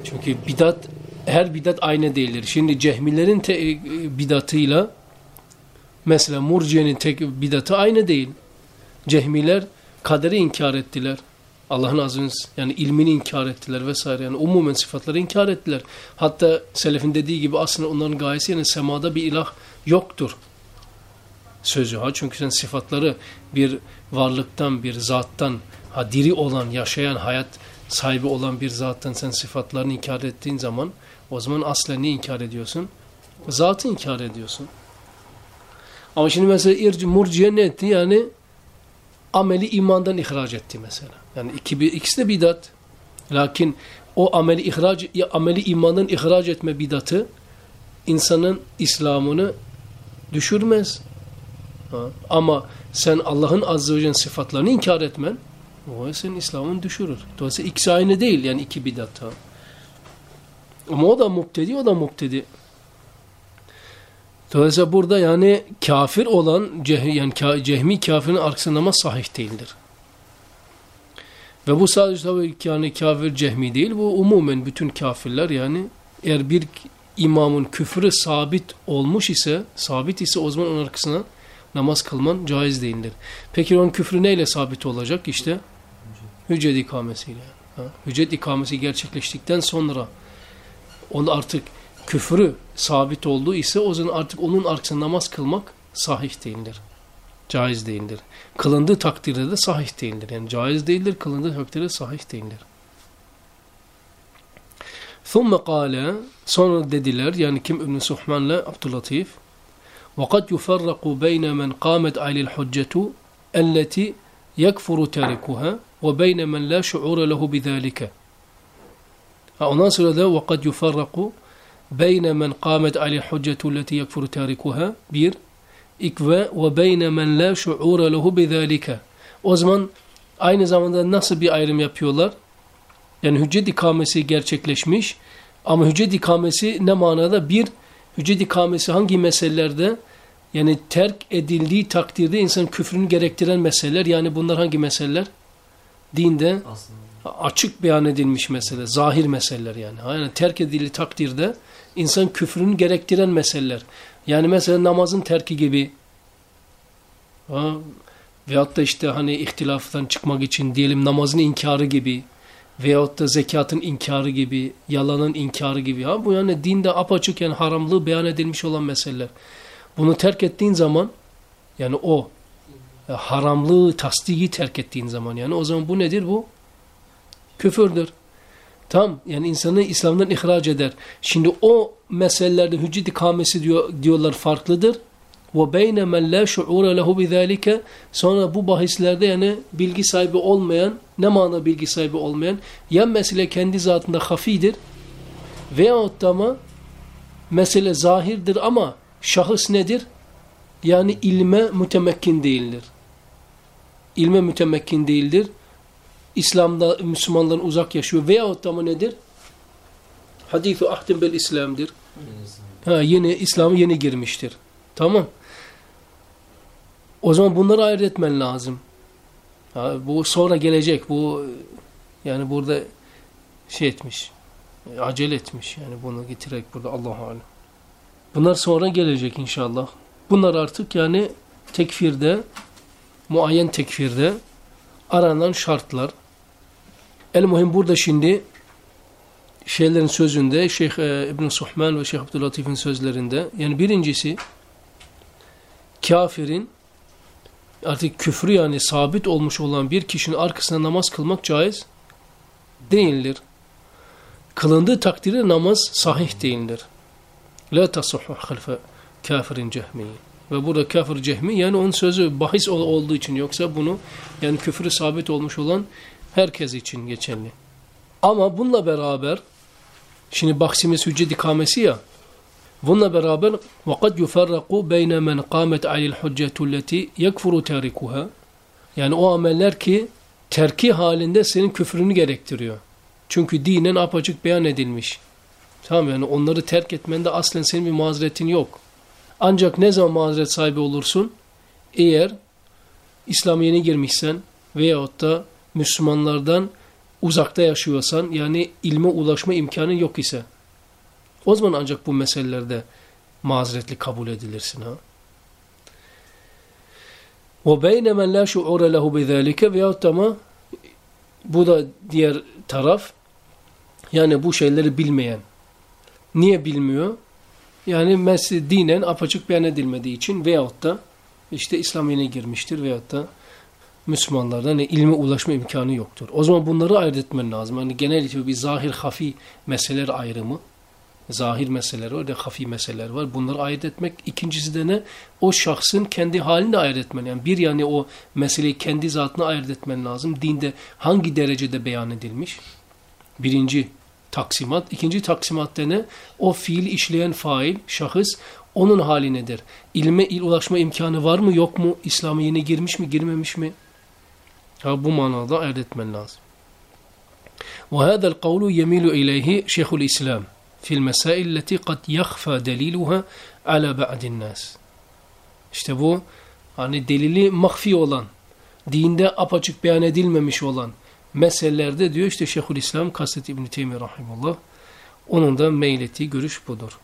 Çünkü bidat her bidat aynı değildir. Şimdi cehmilerin te, e, bidatıyla mesela murciyenin tek bidatı aynı değil. Cehmiler kaderi inkar ettiler. Allah'ın aziniz yani ilmini inkar ettiler vesaire. Yani umumen sıfatları inkar ettiler. Hatta selefin dediği gibi aslında onların gayesi yani semada bir ilah yoktur sözü ha. Çünkü sen sıfatları bir varlıktan, bir zattan, ha diri olan, yaşayan, hayat sahibi olan bir zattan sen sıfatlarını inkar ettiğin zaman o zaman aslen ne inkar ediyorsun? Zatı inkar ediyorsun. Ama şimdi mesela irci, murciye ne etti? Yani ameli imandan ihraç etti mesela. Yani iki, ikisi de bidat. Lakin o ameli ihraç, ameli imandan ihraç etme bidatı insanın İslam'ını düşürmez. Ha. Ama sen Allah'ın azze ve celle sıfatlarını inkar etmen o senin İslam'ın düşürür. Dolayısıyla ikisi aynı değil yani iki bidat. Ha. Ama o da mubtedi, o da mubtedi. Dolayısıyla burada yani kafir olan yani cehmi kafirin arkasında namaz sahih değildir. Ve bu sadece tabii yani kafir cehmi değil. Bu umumen bütün kafirler yani eğer bir imamın küfrü sabit olmuş ise sabit ise o zaman onun arkasına namaz kılman caiz değildir. Peki onun küfrü neyle sabit olacak? İşte hüccet ikamesiyle. Ha? Hüccet ikamesi gerçekleştikten sonra onun artık küfrü sabit olduğu ise o zaman artık onun arkasında namaz kılmak sahih değildir Caiz değildir. Kılındığı takdirde de sahih değildir. Yani caiz değildir, kılındığı takdirde sahih değildir. ثُمَّ قَالَ Sonra dediler yani kim İbn-i Suhman'la Abdülatif وقد يفرق بين من قامت عليه الحجة التي يكفر تاركها وَبَيْنَ مَنْ لَا شُعُورَ لَهُ بِذَٰلِكَ Ondan sonra da وَقَدْ يُفَرَّقُ بَيْنَ مَنْ قَامَتْ عَلَى الْحُجَّةُ الَّتِي يَكْفُرُ تَارِكُهَا Bir. ikve ve beyne men la şuure lehu bizalika. O zaman aynı zamanda nasıl bir ayrım yapıyorlar? Yani hüccet ikamesi gerçekleşmiş ama hüccet ikamesi ne manada? Bir, hüccet ikamesi hangi meselelerde? Yani terk edildiği takdirde insan küfrünü gerektiren meseleler. Yani bunlar hangi meseleler? Dinde açık beyan edilmiş mesele, zahir meseleler yani. Yani terk edildiği takdirde insan küfrünü gerektiren meseleler. Yani mesela namazın terki gibi ha, veyahut da işte hani ihtilaftan çıkmak için diyelim namazın inkarı gibi veyahut da zekatın inkarı gibi, yalanın inkarı gibi. Ha, bu yani dinde apaçık yani haramlığı beyan edilmiş olan meseleler. Bunu terk ettiğin zaman yani o ya haramlığı, tasdiki terk ettiğin zaman yani o zaman bu nedir bu? Küfürdür. Tam yani insanı İslam'dan ihraç eder. Şimdi o meselelerde hüccet ikamesi diyor, diyorlar farklıdır. Ve beyne men la şuure lehu bizalika sonra bu bahislerde yani bilgi sahibi olmayan ne mana bilgi sahibi olmayan ya mesele kendi zatında hafidir veyahut da ama mesele zahirdir ama şahıs nedir? Yani ilme mütemekkin değildir. İlme mütemekkin değildir. İslam'da Müslümanların uzak yaşıyor veyahut da ama nedir? Hadis-i ahdin bel İslam'dır. Ha, yeni İslam'a yeni girmiştir. Tamam. O zaman bunları ayırt etmen lazım. Ha, bu sonra gelecek. Bu yani burada şey etmiş. Acele etmiş. Yani bunu getirerek burada Allah'a alem. Bunlar sonra gelecek inşallah. Bunlar artık yani tekfirde, muayyen tekfirde aranan şartlar. El muhim burada şimdi şeylerin sözünde Şeyh e, İbn Suhman ve Şeyh Abdülatif'in sözlerinde yani birincisi kafirin artık küfrü yani sabit olmuş olan bir kişinin arkasına namaz kılmak caiz değildir. Kılındığı takdirde namaz sahih değildir. La tasahhu halfe kafirin cehmi. Ve burada kafir cehmi yani onun sözü bahis olduğu için yoksa bunu yani küfrü sabit olmuş olan herkes için geçerli. Ama bununla beraber şimdi bahsimiz hüccet ikamesi ya Bununla beraber وَقَدْ يُفَرَّقُ بَيْنَ مَنْ قَامَتْ عَلِي الْحُجَّةُ الَّتِي يَكْفُرُ تَارِكُهَا Yani o ameller ki terki halinde senin küfrünü gerektiriyor. Çünkü dinen apaçık beyan edilmiş. Tamam yani onları terk etmende aslen senin bir mazeretin yok. Ancak ne zaman mazeret sahibi olursun? Eğer İslam'a yeni girmişsen veyahut da Müslümanlardan uzakta yaşıyorsan yani ilme ulaşma imkanı yok ise o zaman ancak bu meselelerde mazeretli kabul edilirsin ha. وَبَيْنَ مَنْ لَا شُعُورَ لَهُ بِذَٰلِكَ Veyahut ama bu da diğer taraf yani bu şeyleri bilmeyen. Niye bilmiyor? Yani mesle dinen apaçık beyan edilmediği için veyahut da işte İslam yeni girmiştir veyahut da Müslümanlardan yani ilme ulaşma imkanı yoktur. O zaman bunları ayırt etmen lazım. Yani genel bir zahir hafi meseleler ayrımı Zahir meseleler var, de hafi meseleler var. Bunları ayırt etmek. İkincisi de ne? O şahsın kendi halini ayırt etmen. Yani bir yani o meseleyi kendi zatına ayırt etmen lazım. Dinde hangi derecede beyan edilmiş? Birinci taksimat. İkinci taksimatta ne? O fiil işleyen fail, şahıs onun hali nedir? İlme il ulaşma imkanı var mı yok mu? İslam'a yeni girmiş mi girmemiş mi? Ha, bu manada ayırt etmen lazım. وهذا القول يميل إليه شيخ الإسلام في المسائل التي قد يخفى دليلها على بعض الناس. İşte bu hani delili mahfi olan, dinde apaçık beyan edilmemiş olan meselelerde diyor işte Şeyhülislam Kasret İbn Teymiyye rahimullah onun da meylettiği görüş budur.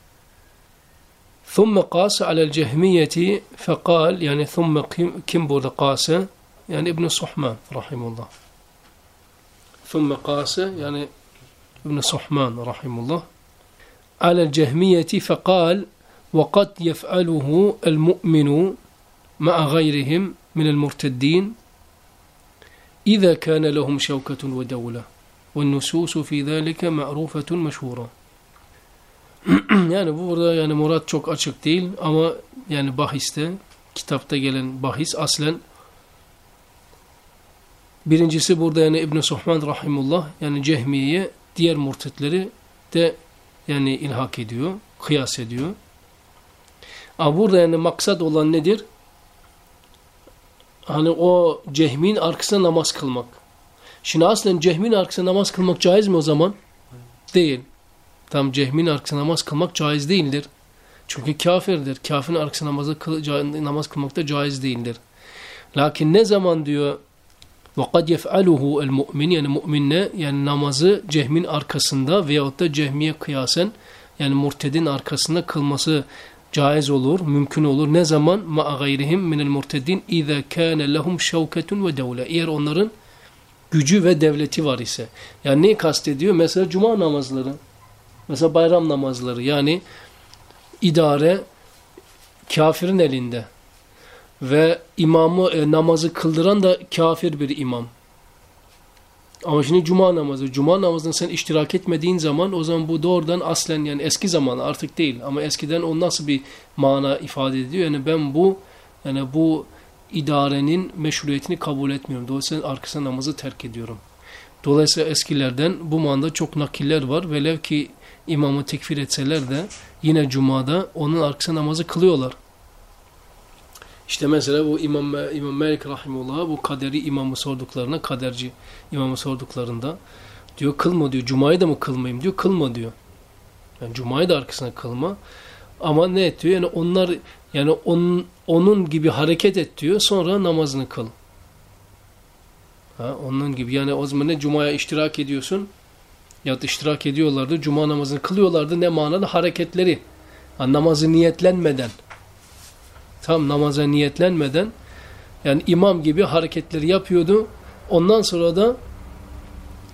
ثم قاس على الجهمية فقال yani ثم kim, kim burada قاس يعني ابن صحمان رحمه الله. ثم قاس يعني ابن صحمان رحمه الله. على الجهمية فقال وقد يفعله المؤمن مع غيرهم من المرتدين إذا كان لهم شوكة ودولة والنصوص في ذلك معروفة مشهورة. يعني burada yani Murat çok açık değil ama yani bahiste kitapta gelen bahis Birincisi burada yani İbn Suhman rahimullah yani Cehmiye'ye diğer murtetleri de yani ilhak ediyor, kıyas ediyor. Ama burada yani maksat olan nedir? Hani o cehmin arkasına namaz kılmak. Şimdi aslen cehmin arkasına namaz kılmak caiz mi o zaman? Değil. Tam cehmin arkasına namaz kılmak caiz değildir. Çünkü kafirdir. Kafirin arkasına namazı kıl, namaz kılmak da caiz değildir. Lakin ne zaman diyor وَقَدْ يَفْعَلُهُ الْمُؤْمِنِ Yani müminle yani namazı cehmin arkasında veyahut da cehmiye kıyasen yani murtedin arkasında kılması caiz olur, mümkün olur. Ne zaman? مَا غَيْرِهِمْ مِنَ الْمُرْتَدِينَ اِذَا كَانَ لَهُمْ شَوْكَةٌ وَدَوْلَةٌ Eğer onların gücü ve devleti var ise. Yani neyi kastediyor? Mesela cuma namazları, mesela bayram namazları yani idare kafirin elinde ve imamı e, namazı kıldıran da kafir bir imam. Ama şimdi cuma namazı, cuma namazını sen iştirak etmediğin zaman o zaman bu doğrudan aslen yani eski zaman artık değil ama eskiden o nasıl bir mana ifade ediyor? Yani ben bu yani bu idarenin meşruiyetini kabul etmiyorum. Dolayısıyla arkasına namazı terk ediyorum. Dolayısıyla eskilerden bu manada çok nakiller var. Velev ki imamı tekfir etseler de yine cumada onun arkasına namazı kılıyorlar. İşte mesela bu İmam, İmam Malik Rahimullah bu kaderi imamı sorduklarına, kaderci imamı sorduklarında diyor kılma diyor. Cuma'yı da mı kılmayayım diyor. Kılma diyor. Yani Cuma'yı da arkasına kılma. Ama ne et diyor? Yani onlar yani onun, onun gibi hareket et diyor. Sonra namazını kıl. Ha, onun gibi. Yani o zaman ne Cuma'ya iştirak ediyorsun? Ya da iştirak ediyorlardı. Cuma namazını kılıyorlardı. Ne manada? Hareketleri. Ha, namazı niyetlenmeden tam namaza niyetlenmeden yani imam gibi hareketleri yapıyordu. Ondan sonra da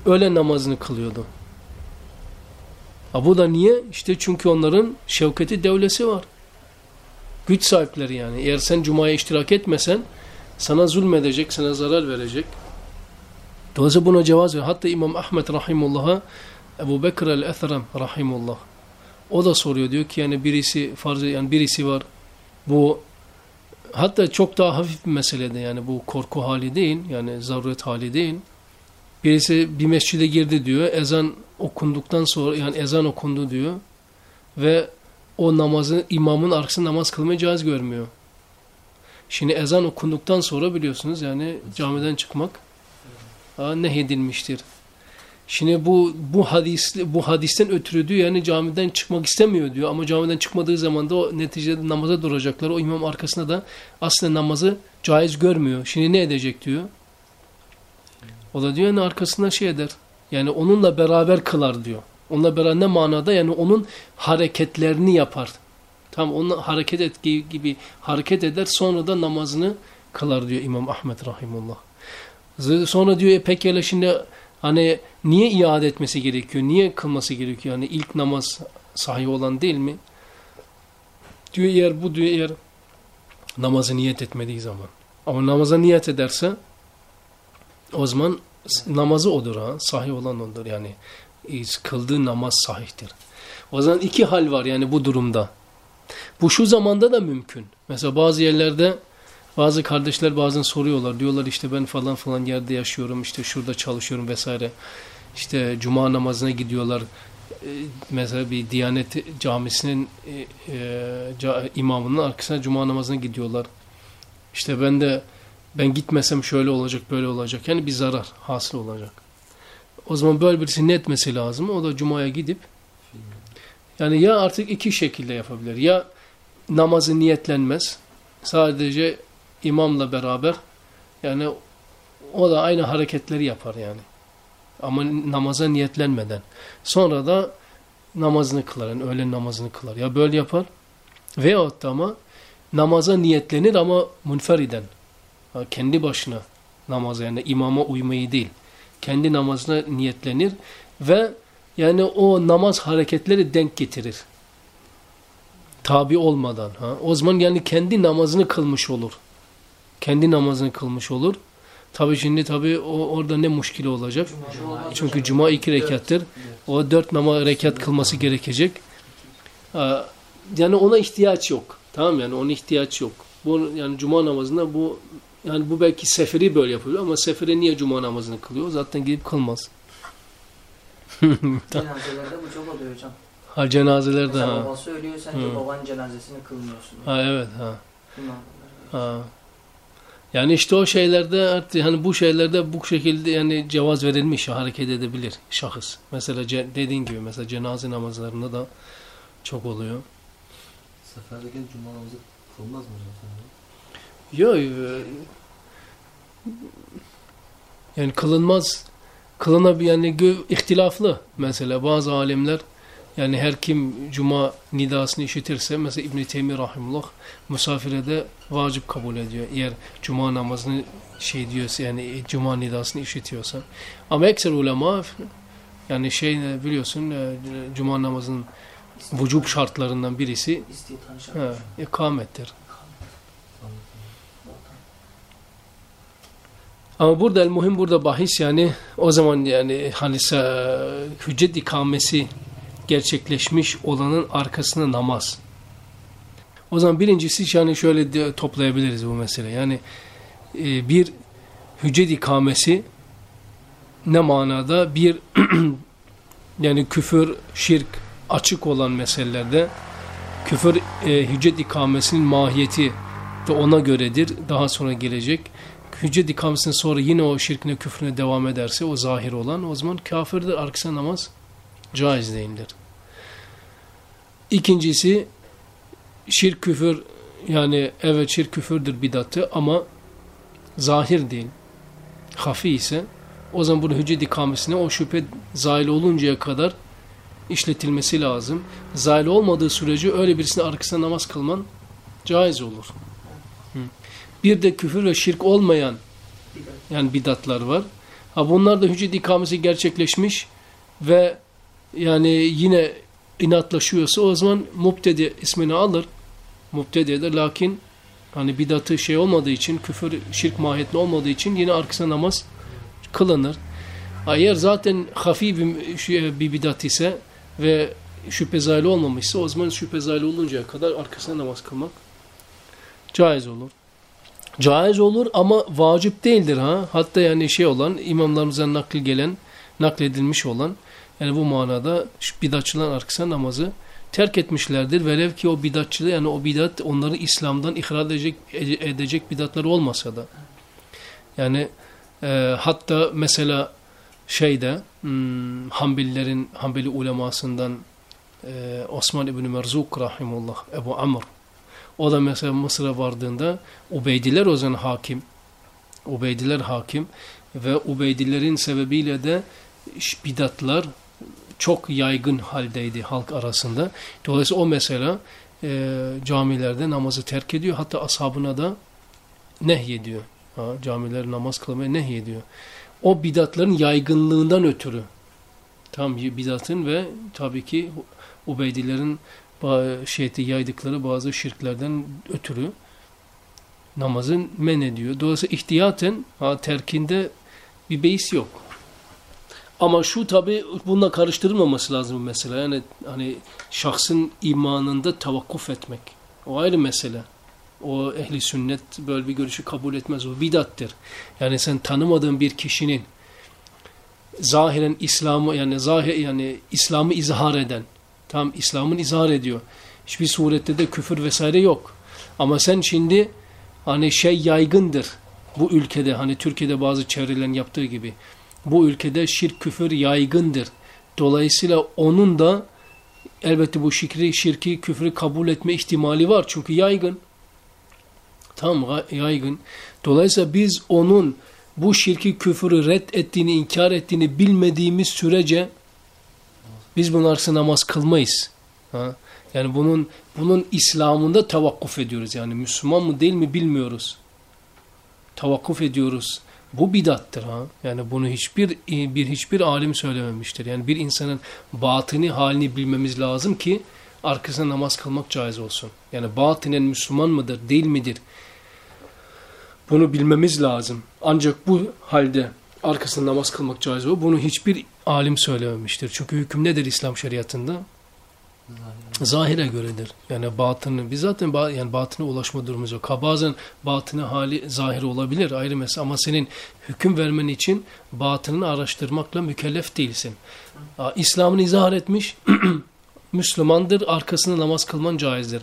öğle namazını kılıyordu. Ha bu da niye? İşte çünkü onların şevketi devlesi var. Güç sahipleri yani. Eğer sen Cuma'ya iştirak etmesen sana zulmedecek, sana zarar verecek. Dolayısıyla buna cevaz ver. Hatta İmam Ahmet Rahimullah'a Ebu Bekir el-Ethrem Rahimullah o da soruyor diyor ki yani birisi farz yani birisi var bu hatta çok daha hafif bir meselede yani bu korku hali değil yani zaruret hali değil. Birisi bir mescide girdi diyor ezan okunduktan sonra yani ezan okundu diyor ve o namazın imamın arkasında namaz kılmayı caiz görmüyor. Şimdi ezan okunduktan sonra biliyorsunuz yani camiden çıkmak nehyedilmiştir. Şimdi bu bu hadis bu hadisten ötürü diyor yani camiden çıkmak istemiyor diyor ama camiden çıkmadığı zaman da o neticede namaza duracaklar. O imam arkasında da aslında namazı caiz görmüyor. Şimdi ne edecek diyor. O da diyor yani arkasında şey eder. Yani onunla beraber kılar diyor. Onunla beraber ne manada yani onun hareketlerini yapar. Tam onunla hareket et gibi hareket eder sonra da namazını kılar diyor İmam Ahmet Rahimullah. Sonra diyor e pekala şimdi Hani niye iade etmesi gerekiyor? Niye kılması gerekiyor? Yani ilk namaz sahih olan değil mi? Diyor eğer bu diyor eğer namazı niyet etmediği zaman. Ama namaza niyet ederse o zaman namazı odur ha. Sahih olan odur yani. Kıldığı namaz sahihtir. O zaman iki hal var yani bu durumda. Bu şu zamanda da mümkün. Mesela bazı yerlerde bazı kardeşler bazen soruyorlar. Diyorlar işte ben falan falan yerde yaşıyorum. işte şurada çalışıyorum vesaire. İşte cuma namazına gidiyorlar. Ee, mesela bir Diyanet camisinin e, e, imamının arkasına cuma namazına gidiyorlar. İşte ben de ben gitmesem şöyle olacak böyle olacak. Yani bir zarar hasıl olacak. O zaman böyle birisi ne etmesi lazım? O da cumaya gidip yani ya artık iki şekilde yapabilir. Ya namazı niyetlenmez. Sadece imamla beraber yani o da aynı hareketleri yapar yani. Ama namaza niyetlenmeden. Sonra da namazını kılar. Yani öğlen namazını kılar. Ya böyle yapar. Veyahut da ama namaza niyetlenir ama münferiden. Kendi başına namaza yani imama uymayı değil. Kendi namazına niyetlenir ve yani o namaz hareketleri denk getirir. Tabi olmadan. Ha? O zaman yani kendi namazını kılmış olur kendi namazını kılmış olur. Tabi şimdi tabi o orada ne muşkili olacak? Cuma. Çünkü cuma iki rekattır. O dört nama rekat kılması gerekecek. Yani ona ihtiyaç yok. Tamam yani ona ihtiyaç yok. Bu yani cuma namazında bu yani bu belki seferi böyle yapıyor ama sefere niye cuma namazını kılıyor? Zaten gidip kılmaz. Cenazelerde bu çok oluyor hocam. ha cenazelerde Mesela ha. babası ölüyor sen de Hı. babanın cenazesini kılmıyorsun. Ha evet ha. Ha. Yani işte o şeylerde artık hani bu şeylerde bu şekilde yani cevaz verilmiş hareket edebilir şahıs. Mesela dediğin gibi mesela cenaze namazlarında da çok oluyor. Seferdeki cuma namazı kılmaz mı hocam? Yok e, yani kılınmaz kılınabilir yani ihtilaflı mesela bazı alimler yani her kim cuma nidasını işitirse mesela İbn Teymi rahimullah misafire de vacip kabul ediyor. Eğer cuma namazını şey diyorsa yani cuma nidasını işitiyorsa. Ama ekser ulema yani şey biliyorsun e, cuma namazının vücub şartlarından birisi şartı. ikamettir. Ama burada el muhim burada bahis yani o zaman yani hani hüccet ikamesi gerçekleşmiş olanın arkasına namaz. O zaman birincisi yani şöyle toplayabiliriz bu mesele. Yani e, bir hüccet ikamesi ne manada bir yani küfür, şirk açık olan meselelerde küfür e, hüccet ikamesinin mahiyeti de ona göredir. Daha sonra gelecek. Hüccet ikamesinden sonra yine o şirkine küfrüne devam ederse o zahir olan o zaman kafirdir. Arkasına namaz caiz değildir. İkincisi şirk küfür yani evet şirk küfürdür bidatı ama zahir değil. Hafi ise o zaman bunu hüccet ikamesine o şüphe zahil oluncaya kadar işletilmesi lazım. Zahil olmadığı sürece öyle birisine arkasına namaz kılman caiz olur. Bir de küfür ve şirk olmayan yani bidatlar var. Ha bunlar da hüccet ikamesi gerçekleşmiş ve yani yine inatlaşıyorsa o zaman mubtedi ismini alır. Mubtedi'dir lakin hani bidatı şey olmadığı için küfür şirk mahiyetli olmadığı için yine arkasına namaz kılınır. Eğer zaten hafif bir, şey- bir bidat ise ve şüphe zahili olmamışsa o zaman şüphe zahili oluncaya kadar arkasına namaz kılmak caiz olur. Caiz olur ama vacip değildir ha. Hatta yani şey olan imamlarımızdan nakli gelen, nakledilmiş olan yani bu manada bidatçıların arkasına namazı terk etmişlerdir. Velev ki o bidatçılığı yani o bidat onları İslam'dan ihraç edecek, edecek bidatlar olmasa da. Yani e, hatta mesela şeyde hmm, Hanbelilerin, Hanbeli ulemasından e, Osman İbni Merzuk rahimullah, Ebu Amr o da mesela Mısır'a vardığında Ubeydiler o zaman hakim. Ubeydiler hakim ve Ubeydilerin sebebiyle de bidatlar çok yaygın haldeydi halk arasında. Dolayısıyla o mesela e, camilerde namazı terk ediyor. Hatta ashabına da nehyediyor. Ha, camiler namaz kılmaya nehyediyor. O bidatların yaygınlığından ötürü. Tam bidatın ve tabii ki Ubeydilerin şeyti yaydıkları bazı şirklerden ötürü namazın men ediyor. Dolayısıyla ihtiyaten ha, terkinde bir beis yok. Ama şu tabi bununla karıştırılmaması lazım mesela. Yani hani şahsın imanında tavakkuf etmek. O ayrı mesele. O ehli sünnet böyle bir görüşü kabul etmez. O bidattır. Yani sen tanımadığın bir kişinin zahiren İslam'ı yani zahir yani İslam'ı izhar eden tam İslam'ın izhar ediyor. Hiçbir surette de küfür vesaire yok. Ama sen şimdi hani şey yaygındır bu ülkede hani Türkiye'de bazı çevrelerin yaptığı gibi bu ülkede şirk küfür yaygındır. Dolayısıyla onun da elbette bu şirki, şirki küfrü kabul etme ihtimali var. Çünkü yaygın. Tam yaygın. Dolayısıyla biz onun bu şirki küfürü red ettiğini, inkar ettiğini bilmediğimiz sürece biz bunun arkasında namaz kılmayız. Ha? Yani bunun bunun İslam'ında tavakkuf ediyoruz. Yani Müslüman mı değil mi bilmiyoruz. Tavakkuf ediyoruz. Bu bidattır ha. Yani bunu hiçbir bir hiçbir alim söylememiştir. Yani bir insanın batini halini bilmemiz lazım ki arkasına namaz kılmak caiz olsun. Yani batinen Müslüman mıdır, değil midir? Bunu bilmemiz lazım. Ancak bu halde arkasında namaz kılmak caiz olur. Bunu hiçbir alim söylememiştir. Çünkü hüküm nedir İslam şeriatında? Zahir. Zahire göredir. Yani batını, biz zaten ba yani batına ulaşma durumumuz yok. Ha, bazen batını hali zahir olabilir ayrı mesele ama senin hüküm vermen için batınını araştırmakla mükellef değilsin. İslam'ını izah etmiş, Müslümandır, arkasında namaz kılman caizdir.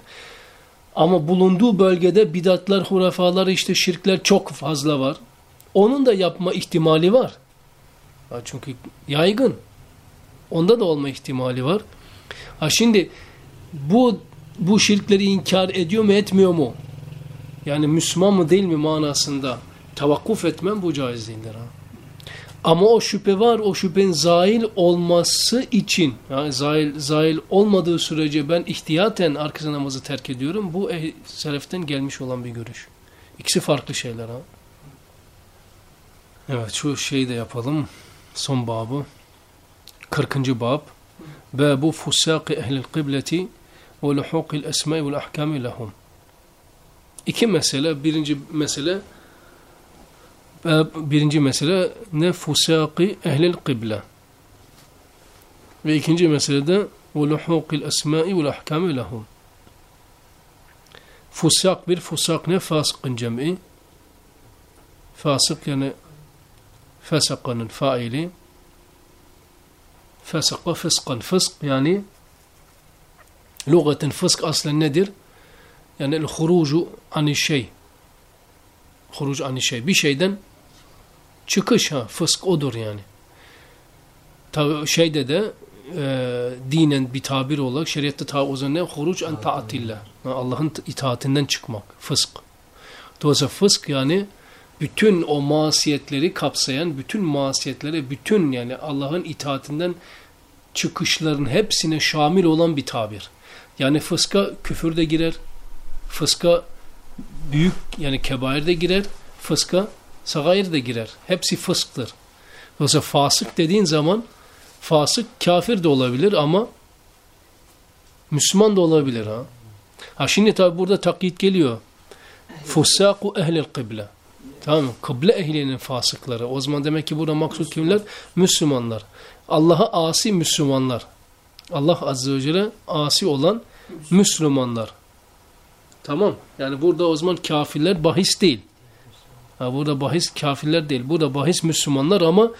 Ama bulunduğu bölgede bidatlar, hurafalar, işte şirkler çok fazla var. Onun da yapma ihtimali var. Çünkü yaygın. Onda da olma ihtimali var. Ha şimdi bu bu şirkleri inkar ediyor mu etmiyor mu? Yani Müslüman mı değil mi manasında tavakkuf etmem bu caiz değildir. Ha. Ama o şüphe var, o şüphenin zail olması için, yani zail, zail olmadığı sürece ben ihtiyaten arka namazı terk ediyorum. Bu eh, seleften gelmiş olan bir görüş. İkisi farklı şeyler ha. Evet şu şeyi de yapalım. Son babı. 40. bab. باب فساق أهل القبلة ولحوق الأسماء والأحكام لهم. إكي مسألة برنجي مسألة باب برنجي مسألة نفساق أهل القبلة. وإكي مسألة ولحوق الأسماء والأحكام لهم. فساق بير فساق نفاسق جمعي. فاسق يعني فسقا الفائلين Fesaka fıskan. Fısk yani lügatin fısk aslen nedir? Yani el-hurucu ani şey. Huruc ani şey. Bir şeyden çıkış ha. Fısk odur yani. Tabi şeyde de e, dinen bir tabir olarak şeriatta ta o zaman ne? Huruc an taatillah. Allah'ın itaatinden çıkmak. Fısk. Dolayısıyla fısk yani bütün o masiyetleri kapsayan, bütün masiyetlere, bütün yani Allah'ın itaatinden çıkışların hepsine şamil olan bir tabir. Yani fıska küfür de girer, fıska büyük yani kebair de girer, fıska sagair de girer. Hepsi fısktır. Dolayısıyla fasık dediğin zaman fasık kafir de olabilir ama Müslüman da olabilir ha. Ha şimdi tabi burada takyit geliyor. Fussaku ehlil kıble. Tamam mı? Kıble ehlinin fasıkları. O zaman demek ki burada maksud kimler? Müslümanlar. Allah'a asi Müslümanlar. Allah Azze ve Celle asi olan Müslümanlar. Tamam. Yani burada o zaman kafirler bahis değil. Ha, burada bahis kafirler değil. Burada bahis Müslümanlar ama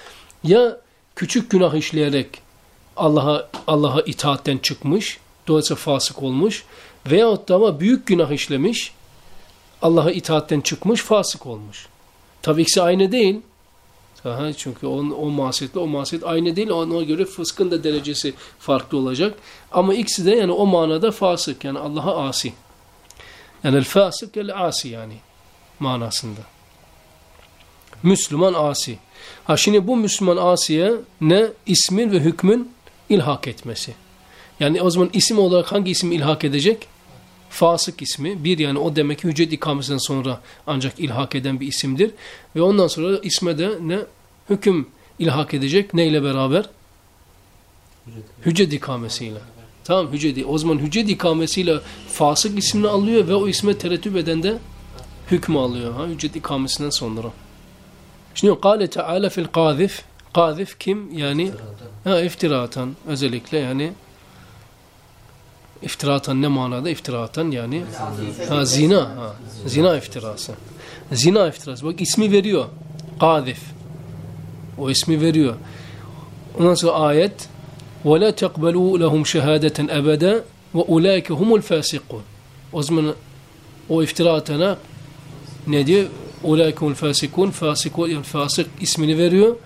ya küçük günah işleyerek Allah'a Allah'a itaatten çıkmış, dolayısıyla fasık olmuş veyahut da ama büyük günah işlemiş, Allah'a itaatten çıkmış, fasık olmuş. Tabii ikisi aynı değil. Aha, çünkü on, o masiyetle o masiyet aynı değil. Ona göre fıskın da derecesi farklı olacak. Ama ikisi de yani o manada fasık. Yani Allah'a asi. Yani el fasık el asi yani manasında. Müslüman asi. Ha şimdi bu Müslüman asiye ne ismin ve hükmün ilhak etmesi. Yani o zaman isim olarak hangi isim ilhak edecek? Fasık ismi. Bir yani o demek ki hüccet ikamesinden sonra ancak ilhak eden bir isimdir. Ve ondan sonra isme de ne? Hüküm ilhak edecek. Neyle beraber? Hüccet ikamesiyle. Tamam hüccet. O zaman hüccet ikamesiyle fasık ismini alıyor ve o isme terettüp eden de hükmü alıyor. Ha? Hüccet ikamesinden sonra. Şimdi Kale Teala fil kazif. Kazif kim? Yani ha, iftiratan. Özellikle yani iftiratan ne manada? İftiratan yani ha, zina. Ha, zina iftirası. Zina iftirası. Bak ismi veriyor. Kazif. O ismi veriyor. Ondan sonra ayet وَلَا تَقْبَلُوا لَهُمْ شَهَادَةً أَبَدًا وَاُولَٰئِكَ هُمُ الْفَاسِقُونَ O zaman o iftira atana ne diyor? Ulaikumul fasikun fasik yani fasık ismini veriyor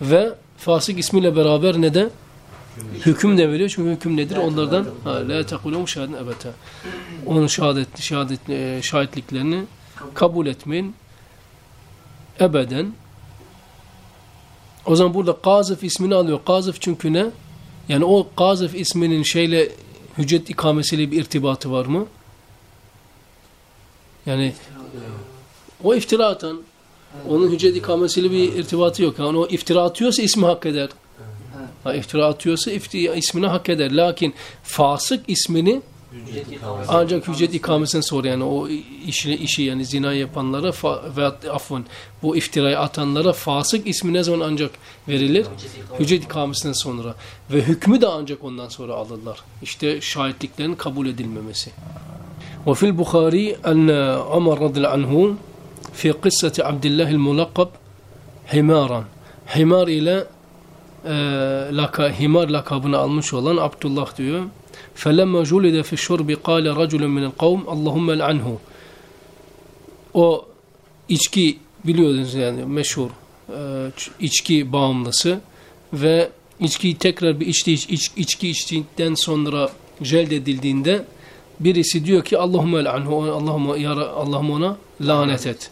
ve fasık ismiyle beraber ne de hüküm de veriyor. Çünkü hüküm nedir? Onlardan la tekulum şahidin ebete. Onun şehadet, şehadet, e, şahitliklerini kabul etmeyin. Ebeden. O zaman burada Kazıf ismini alıyor. Kazıf çünkü ne? Yani o Kazıf isminin şeyle hüccet ikamesiyle bir irtibatı var mı? Yani o iftira atan, onun hüccet ikamesiyle bir irtibatı yok. Yani o iftira atıyorsa ismi hak eder. Ha, iftira atıyorsa iftira, ismini hak eder. Lakin fasık ismini Ücret ikamesi. Ancak hüccet ikamesinden sonra yani o işi, işi yani zina yapanlara fa, ve afwan bu iftirayı atanlara fasık ismi ne zaman ancak verilir? Hüccet ikamesinden sonra. Ve hükmü de ancak ondan sonra alırlar. İşte şahitliklerin kabul edilmemesi. وفي البخاري أن عمر رضي الله عنه في قصة عبد الله الملقب حمارا حمار ile e, laka, himar lakabını almış olan Abdullah diyor. فَلَمَّا جُلِدَ فِي الشُّرْبِ قَالَ رَجُلٌ مِنَ الْقَوْمِ اللّٰهُمَّ الْعَنْهُ O içki biliyorsunuz yani meşhur e, içki bağımlısı ve içkiyi tekrar bir içti, iç, iç, içki içtiğinden sonra jeld edildiğinde birisi diyor ki Allahümme el'anhu Allahümme, ya, Ra- Allahümme ona lanet et.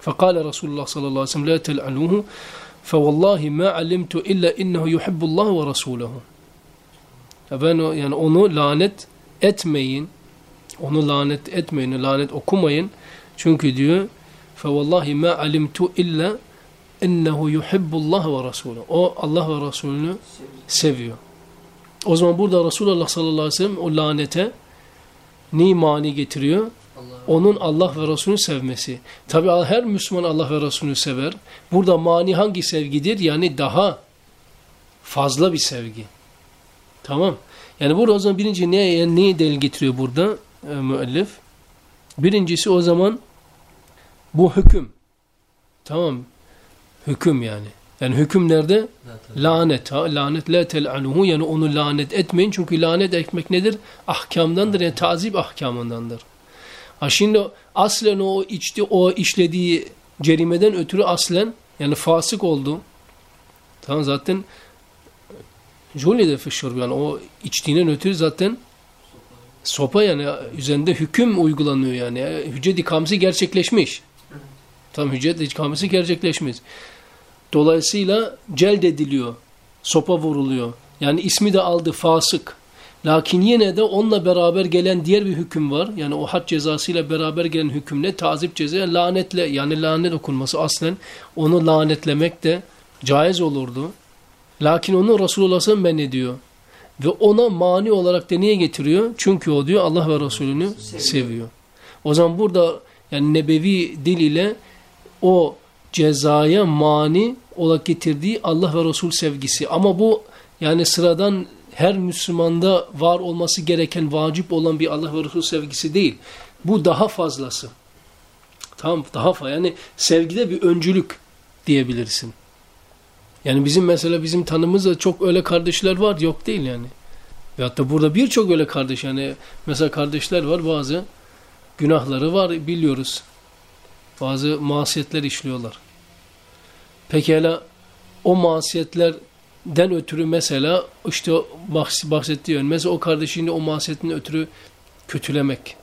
Fekale Resulullah sallallahu aleyhi ve sellem la tel'anuhu ma alimtu illa innehu yuhibbullah ve rasulahu. Ya ben o, yani onu lanet etmeyin. Onu lanet etmeyin, lanet okumayın. Çünkü diyor fevallahi ma alimtu illa innehu yuhibbullah ve rasulahu. O Allah ve Resulünü seviyor. O zaman burada Resulullah sallallahu aleyhi ve sellem o lanete ni mani getiriyor? Onun Allah ve Resulünü sevmesi. Tabi her Müslüman Allah ve Resulünü sever. Burada mani hangi sevgidir? Yani daha fazla bir sevgi. Tamam. Yani burada o zaman birinci neye, yani neye delil getiriyor burada e, müellif? Birincisi o zaman bu hüküm. Tamam. Hüküm yani. Yani hüküm nerede? Lanet. Ha? Lanet la tel'anuhu yani onu lanet etmeyin. Çünkü lanet etmek nedir? Ahkamdandır. Yani tazip ahkamındandır. Ha şimdi aslen o içti, o işlediği cerimeden ötürü aslen yani fasık oldu. Tamam zaten fi şurb yani o içtiğinden ötürü zaten sopa yani üzerinde hüküm uygulanıyor yani. Hüccet ikamesi gerçekleşmiş. Tam hüccet ikamesi gerçekleşmiş. Dolayısıyla celd ediliyor. Sopa vuruluyor. Yani ismi de aldı fasık. Lakin yine de onunla beraber gelen diğer bir hüküm var. Yani o had cezasıyla beraber gelen hüküm ne? Tazip ceza lanetle yani lanet okunması aslen onu lanetlemek de caiz olurdu. Lakin onu Resulullah men ediyor. Ve ona mani olarak da niye getiriyor? Çünkü o diyor Allah ve Resulünü seviyor. seviyor. O zaman burada yani nebevi dil ile o cezaya mani olarak getirdiği Allah ve Resul sevgisi. Ama bu yani sıradan her Müslümanda var olması gereken vacip olan bir Allah ve Resul sevgisi değil. Bu daha fazlası. Tamam daha fazla. Yani sevgide bir öncülük diyebilirsin. Yani bizim mesela bizim tanımızda çok öyle kardeşler var yok değil yani. Ve hatta burada birçok öyle kardeş yani mesela kardeşler var bazı günahları var biliyoruz. Bazı masiyetler işliyorlar. Pekala o masiyetlerden ötürü mesela işte bahsettiği yön mesela o kardeşini o masiyetinden ötürü kötülemek.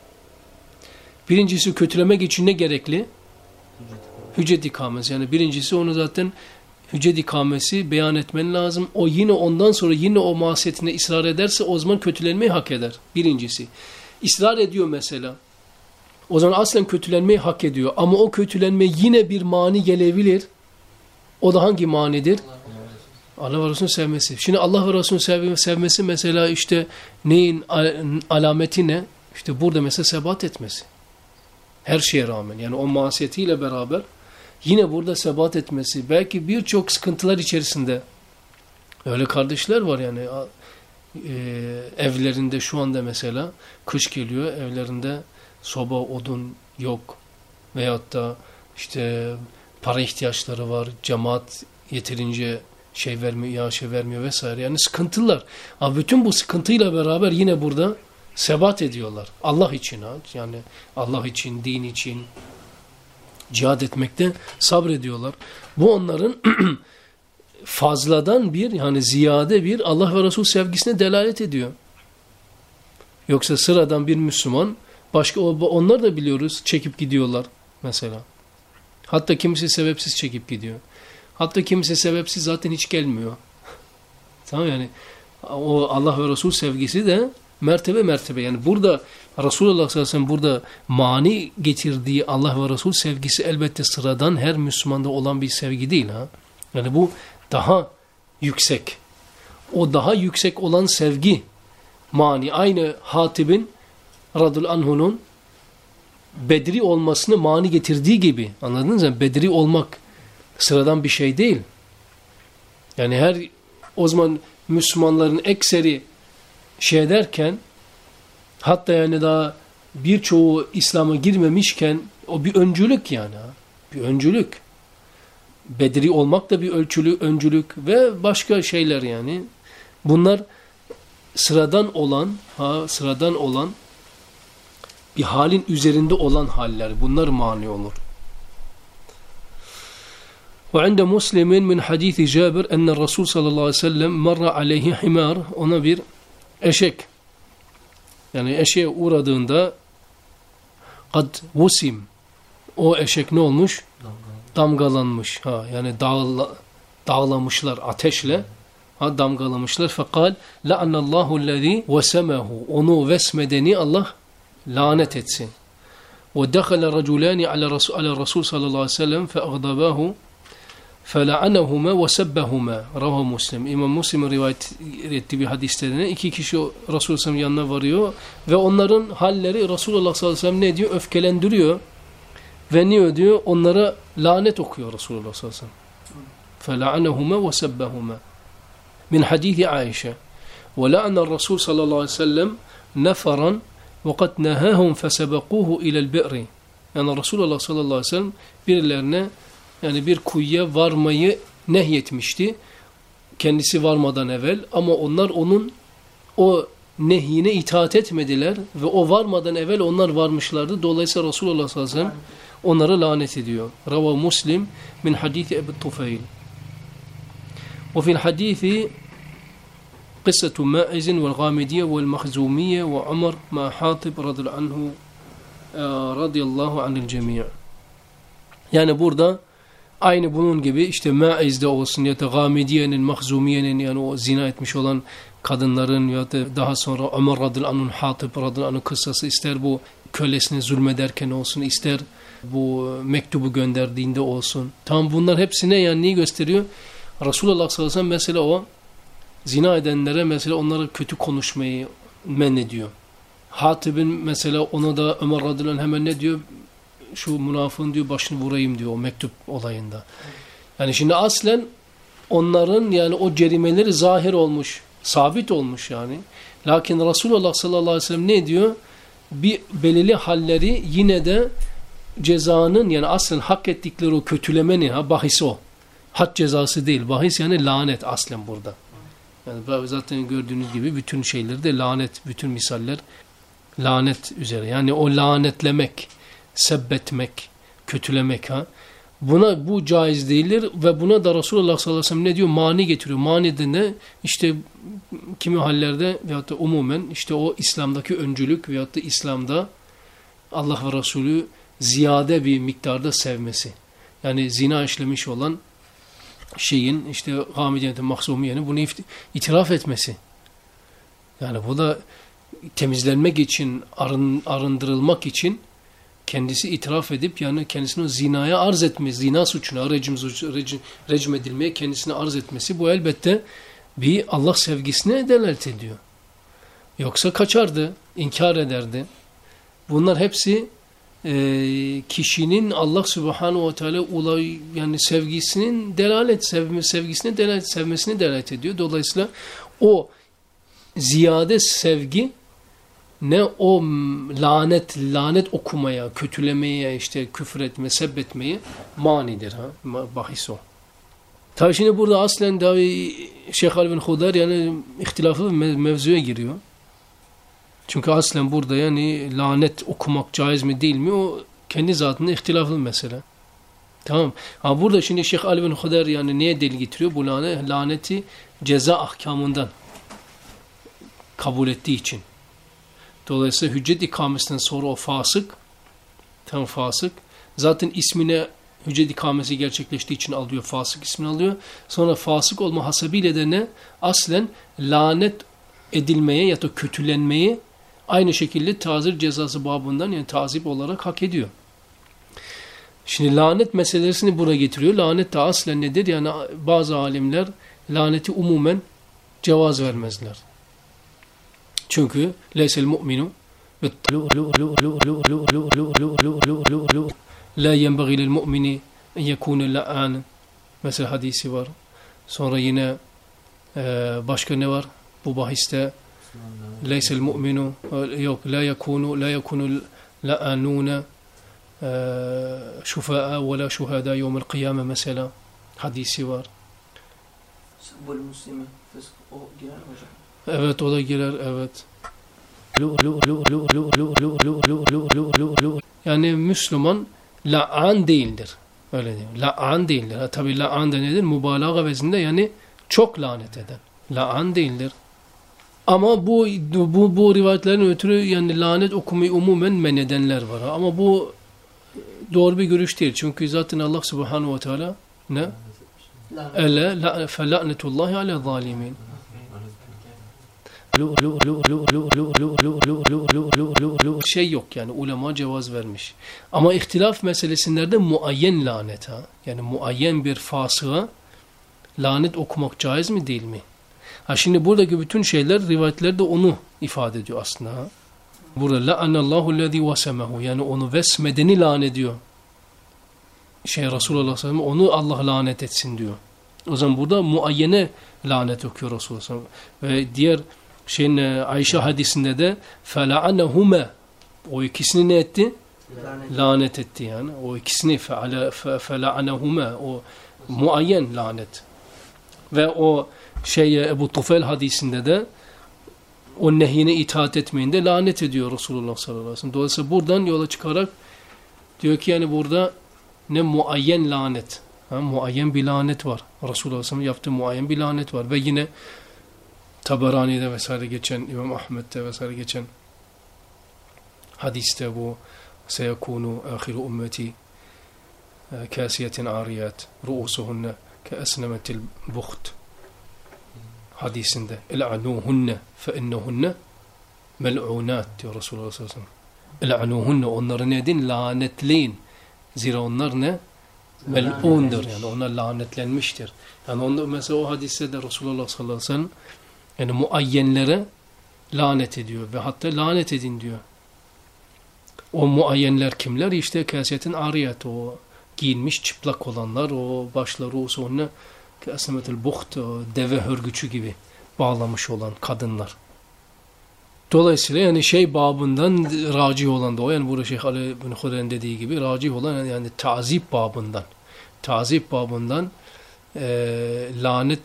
Birincisi kötülemek için ne gerekli? Hüccet ikamesi. Yani birincisi onu zaten hüccet ikamesi beyan etmen lazım. O yine ondan sonra yine o masiyetine ısrar ederse o zaman kötülenmeyi hak eder. Birincisi. İsrar ediyor mesela. O zaman aslen kötülenmeyi hak ediyor. Ama o kötülenme yine bir mani gelebilir. O da hangi manidir? Allah ve Resulü'nü sevmesi. Şimdi Allah ve Resulü'nü sevmesi mesela işte neyin alameti ne? İşte burada mesela sebat etmesi. Her şeye rağmen yani o masiyetiyle beraber yine burada sebat etmesi. Belki birçok sıkıntılar içerisinde öyle kardeşler var yani e, evlerinde şu anda mesela kış geliyor evlerinde soba odun yok veyahut da işte para ihtiyaçları var cemaat yeterince şey vermiyor ya şey vermiyor vesaire. Yani sıkıntılar. Ama bütün bu sıkıntıyla beraber yine burada sebat ediyorlar. Allah için ha. Yani Allah için din için cihad etmekte sabrediyorlar. Bu onların fazladan bir yani ziyade bir Allah ve Resul sevgisine delalet ediyor. Yoksa sıradan bir Müslüman Başka onlar da biliyoruz çekip gidiyorlar mesela. Hatta kimisi sebepsiz çekip gidiyor. Hatta kimisi sebepsiz zaten hiç gelmiyor. tamam yani o Allah ve Resul sevgisi de mertebe mertebe. Yani burada Resulullah sallallahu aleyhi ve sellem burada mani getirdiği Allah ve Resul sevgisi elbette sıradan her Müslümanda olan bir sevgi değil. ha. Yani bu daha yüksek. O daha yüksek olan sevgi mani aynı Hatib'in radul anhu'nun Bedri olmasını mani getirdiği gibi anladınız mı? Bedri olmak sıradan bir şey değil. Yani her o zaman Müslümanların ekseri şey ederken hatta yani daha birçoğu İslam'a girmemişken o bir öncülük yani. Bir öncülük. Bedri olmak da bir ölçülü, öncülük ve başka şeyler yani. Bunlar sıradan olan, ha sıradan olan bir halin üzerinde olan haller. Bunlar mani olur. وعند مسلم من حديث جابر أن الرسول صلى الله عليه وسلم مر عليه حمار ona bir eşek yani eşeğe uğradığında kad vusim o eşek ne olmuş? Damgalanmış. Ha, yani dağla, dağlamışlar ateşle. Ha, damgalamışlar. Fekal la'annallahu lezi vesemehu. Onu vesmedeni Allah lanet etsin. Ve dekhala raculani ala rasul, ala rasul sallallahu aleyhi ve sellem fe agdabahu فَلَعَنَهُمَا وَسَبَّهُمَا Rahu Muslim. İmam Muslim'in rivayet ettiği bir hadislerine iki kişi Resulullah yanına varıyor ve onların halleri Resulullah sallallahu aleyhi ve sellem ne diyor? Öfkelendiriyor. Ve ne diyor? Onlara lanet okuyor Resulullah sallallahu aleyhi ve sellem. فَلَعَنَهُمَا وَسَبَّهُمَا Min hadithi Aişe. وَلَعَنَ الرَّسُولُ sallallahu aleyhi ve sellem neferan وَقَدْ نَهَاهُمْ فَسَبَقُوهُ اِلَى الْبِئْرِ Yani Resulullah sallallahu aleyhi ve sellem birilerine yani bir kuyuya varmayı nehyetmişti. Kendisi varmadan evvel ama onlar onun o nehyine itaat etmediler ve o varmadan evvel onlar varmışlardı. Dolayısıyla Resulullah sallallahu aleyhi ve sellem onları lanet ediyor. Rava Muslim min hadithi Ebu Tufayl. وفي الحديث قصة مائز والغامدية والمخزومية وعمر مع حاطب رضي عنه رضي الله عن الجميع. Yani burada Aynı bunun gibi işte Maiz'de olsun ya da Gamidiye'nin, Mahzumiye'nin yani o zina etmiş olan kadınların ya da daha sonra Ömer radıyallahu anh'ın Hatip radıyallahu anh'ın kıssası ister bu kölesine zulmederken olsun ister bu mektubu gönderdiğinde olsun. Tam bunlar hepsine yani neyi gösteriyor? Resulullah sallallahu aleyhi ve sellem mesela o zina edenlere mesela onlara kötü konuşmayı men ediyor. Hatib'in mesela ona da Ömer radıyallahu anh hemen ne diyor? Şu münafığın diyor başını vurayım diyor o mektup olayında. Yani şimdi aslen onların yani o cerimeleri zahir olmuş, sabit olmuş yani. Lakin Resulullah sallallahu aleyhi ve sellem ne diyor? Bir belirli halleri yine de cezanın yani aslen hak ettikleri o kötülemenin ha bahis o. Had cezası değil. Bahis yani lanet aslen burada. Yani zaten gördüğünüz gibi bütün şeyleri de lanet, bütün misaller lanet üzere. Yani o lanetlemek sebbetmek, kötülemek ha. Buna bu caiz değildir ve buna da Resulullah sallallahu aleyhi ve sellem ne diyor? Mani getiriyor. Mani de ne? İşte kimi hallerde veyahut da umumen işte o İslam'daki öncülük veyahut da İslam'da Allah ve Resulü ziyade bir miktarda sevmesi. Yani zina işlemiş olan şeyin işte gamidiyetin mahsumiyenin bunu itiraf etmesi. Yani bu da temizlenmek için, arın, arındırılmak için kendisi itiraf edip yani kendisini zinaya arz etmesi, zina suçuna rejim, rejim, rejim edilmeye kendisini arz etmesi bu elbette bir Allah sevgisine delalet ediyor. Yoksa kaçardı, inkar ederdi. Bunlar hepsi e, kişinin Allah Subhanahu ve Teala ulay yani sevgisinin delalet sevme sevgisine delalet sevmesini delalet ediyor. Dolayısıyla o ziyade sevgi ne o lanet lanet okumaya, kötülemeye, işte küfür etme, sebbetmeye manidir ha. Bahis o. Tabi şimdi burada aslen tabi Şeyh Ali bin Hudar yani ihtilaflı bir mevzuya giriyor. Çünkü aslen burada yani lanet okumak caiz mi değil mi o kendi zatında ihtilaflı mesele. Tamam. Ha burada şimdi Şeyh Ali bin Hudar yani niye delil getiriyor? Bu lanet, laneti ceza ahkamından kabul ettiği için. Dolayısıyla hüccet ikamesinden sonra o fasık, tam fasık, zaten ismine hüccet ikamesi gerçekleştiği için alıyor, fasık ismini alıyor. Sonra fasık olma hasebiyle de ne? Aslen lanet edilmeye ya da kötülenmeyi aynı şekilde tazir cezası babından yani tazip olarak hak ediyor. Şimdi lanet meselesini buraya getiriyor. Lanet de aslen nedir? Yani bazı alimler laneti umumen cevaz vermezler. Çünkü leysel mu'minu La yenbaghi lil mu'mini en yekune la'an. Mesela hadisi var. Sonra yine e, başka ne var? Bu bahiste leysel mu'minu yok la yekunu la yekunu la'anuna şufa'a ve la şuhada yevmel kıyame mesela hadisi var. Sebbul muslimi fısk o girer hocam? Evet o da girer evet. Yani Müslüman la'an değildir. Öyle diyeyim. La'an değildir. Ha, tabii la'an da nedir? Mübalağa vezinde yani çok lanet eden. La'an değildir. Ama bu bu bu rivayetlerin ötürü yani lanet okumayı umumen men edenler var. Ama bu doğru bir görüş değil. Çünkü zaten Allah Subhanahu ve Teala ne? Ele la fela'netullahi ala zalimin. Şey yok yani ulema cevaz vermiş. Ama ihtilaf meselesinde muayyen lanet ha. Yani muayyen bir fasığa lanet okumak caiz mi değil mi? Ha şimdi buradaki bütün şeyler rivayetlerde onu ifade ediyor aslında ha. Burada la'anallahu lezi vasemehu yani onu vesmedeni lanet ediyor. Şey Resulullah sallallahu onu Allah lanet etsin diyor. O zaman burada muayyene lanet okuyor Resulullah sallallahu aleyhi. Ve diğer şeyin e, Ayşe hadisinde de fela'anehuma o ikisini ne etti? Lanet. Lanet etti yani. O ikisini fela'anehuma o muayyen lanet. Ve o şey e, Ebu Tufel hadisinde de o nehyine itaat etmeyinde lanet ediyor Resulullah sallallahu aleyhi ve sellem. Dolayısıyla buradan yola çıkarak diyor ki yani burada ne muayyen lanet. Ha, muayyen bir lanet var. Resulullah sallallahu aleyhi ve sellem yaptığı muayyen bir lanet var. Ve yine Taberani'de vesaire geçen, İmam Ahmet'te vesaire geçen hadiste bu seyekunu ahiru ümmeti e, kasiyetin ariyat ruusuhunne ke esnemetil buht hadisinde el'anuhunne fe innehunne mel'unat diyor Resulullah sallallahu aleyhi ve sellem. El'anuhunne onları ne edin? Lanetleyin. Zira onlar ne? Mel'undur yani onlar lanetlenmiştir. Yani onda mesela o hadiste de Resulullah sallallahu aleyhi ve sellem yani muayyenlere lanet ediyor ve hatta lanet edin diyor. O muayyenler kimler? İşte kasiyetin ariyat o giyinmiş çıplak olanlar o başları o sonra kesmetel buht deve hörgücü gibi bağlamış olan kadınlar. Dolayısıyla yani şey babından racih olan da o yani burada Şeyh Ali bin Huren dediği gibi racih olan yani tazip babından tazip babından e, lanet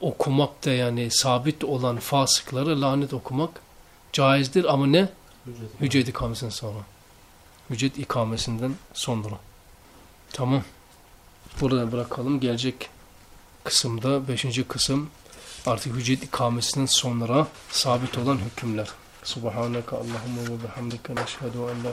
okumak da yani sabit olan fasıklara lanet okumak caizdir ama ne? Hüccet ikamesinden sonra. Hüccet ikamesinden sonra. Tamam. Burada bırakalım. Gelecek kısımda, beşinci kısım artık hüccet ikamesinden sonra sabit olan hükümler. Subhaneke Allahumma ve bihamdike neşhedü en la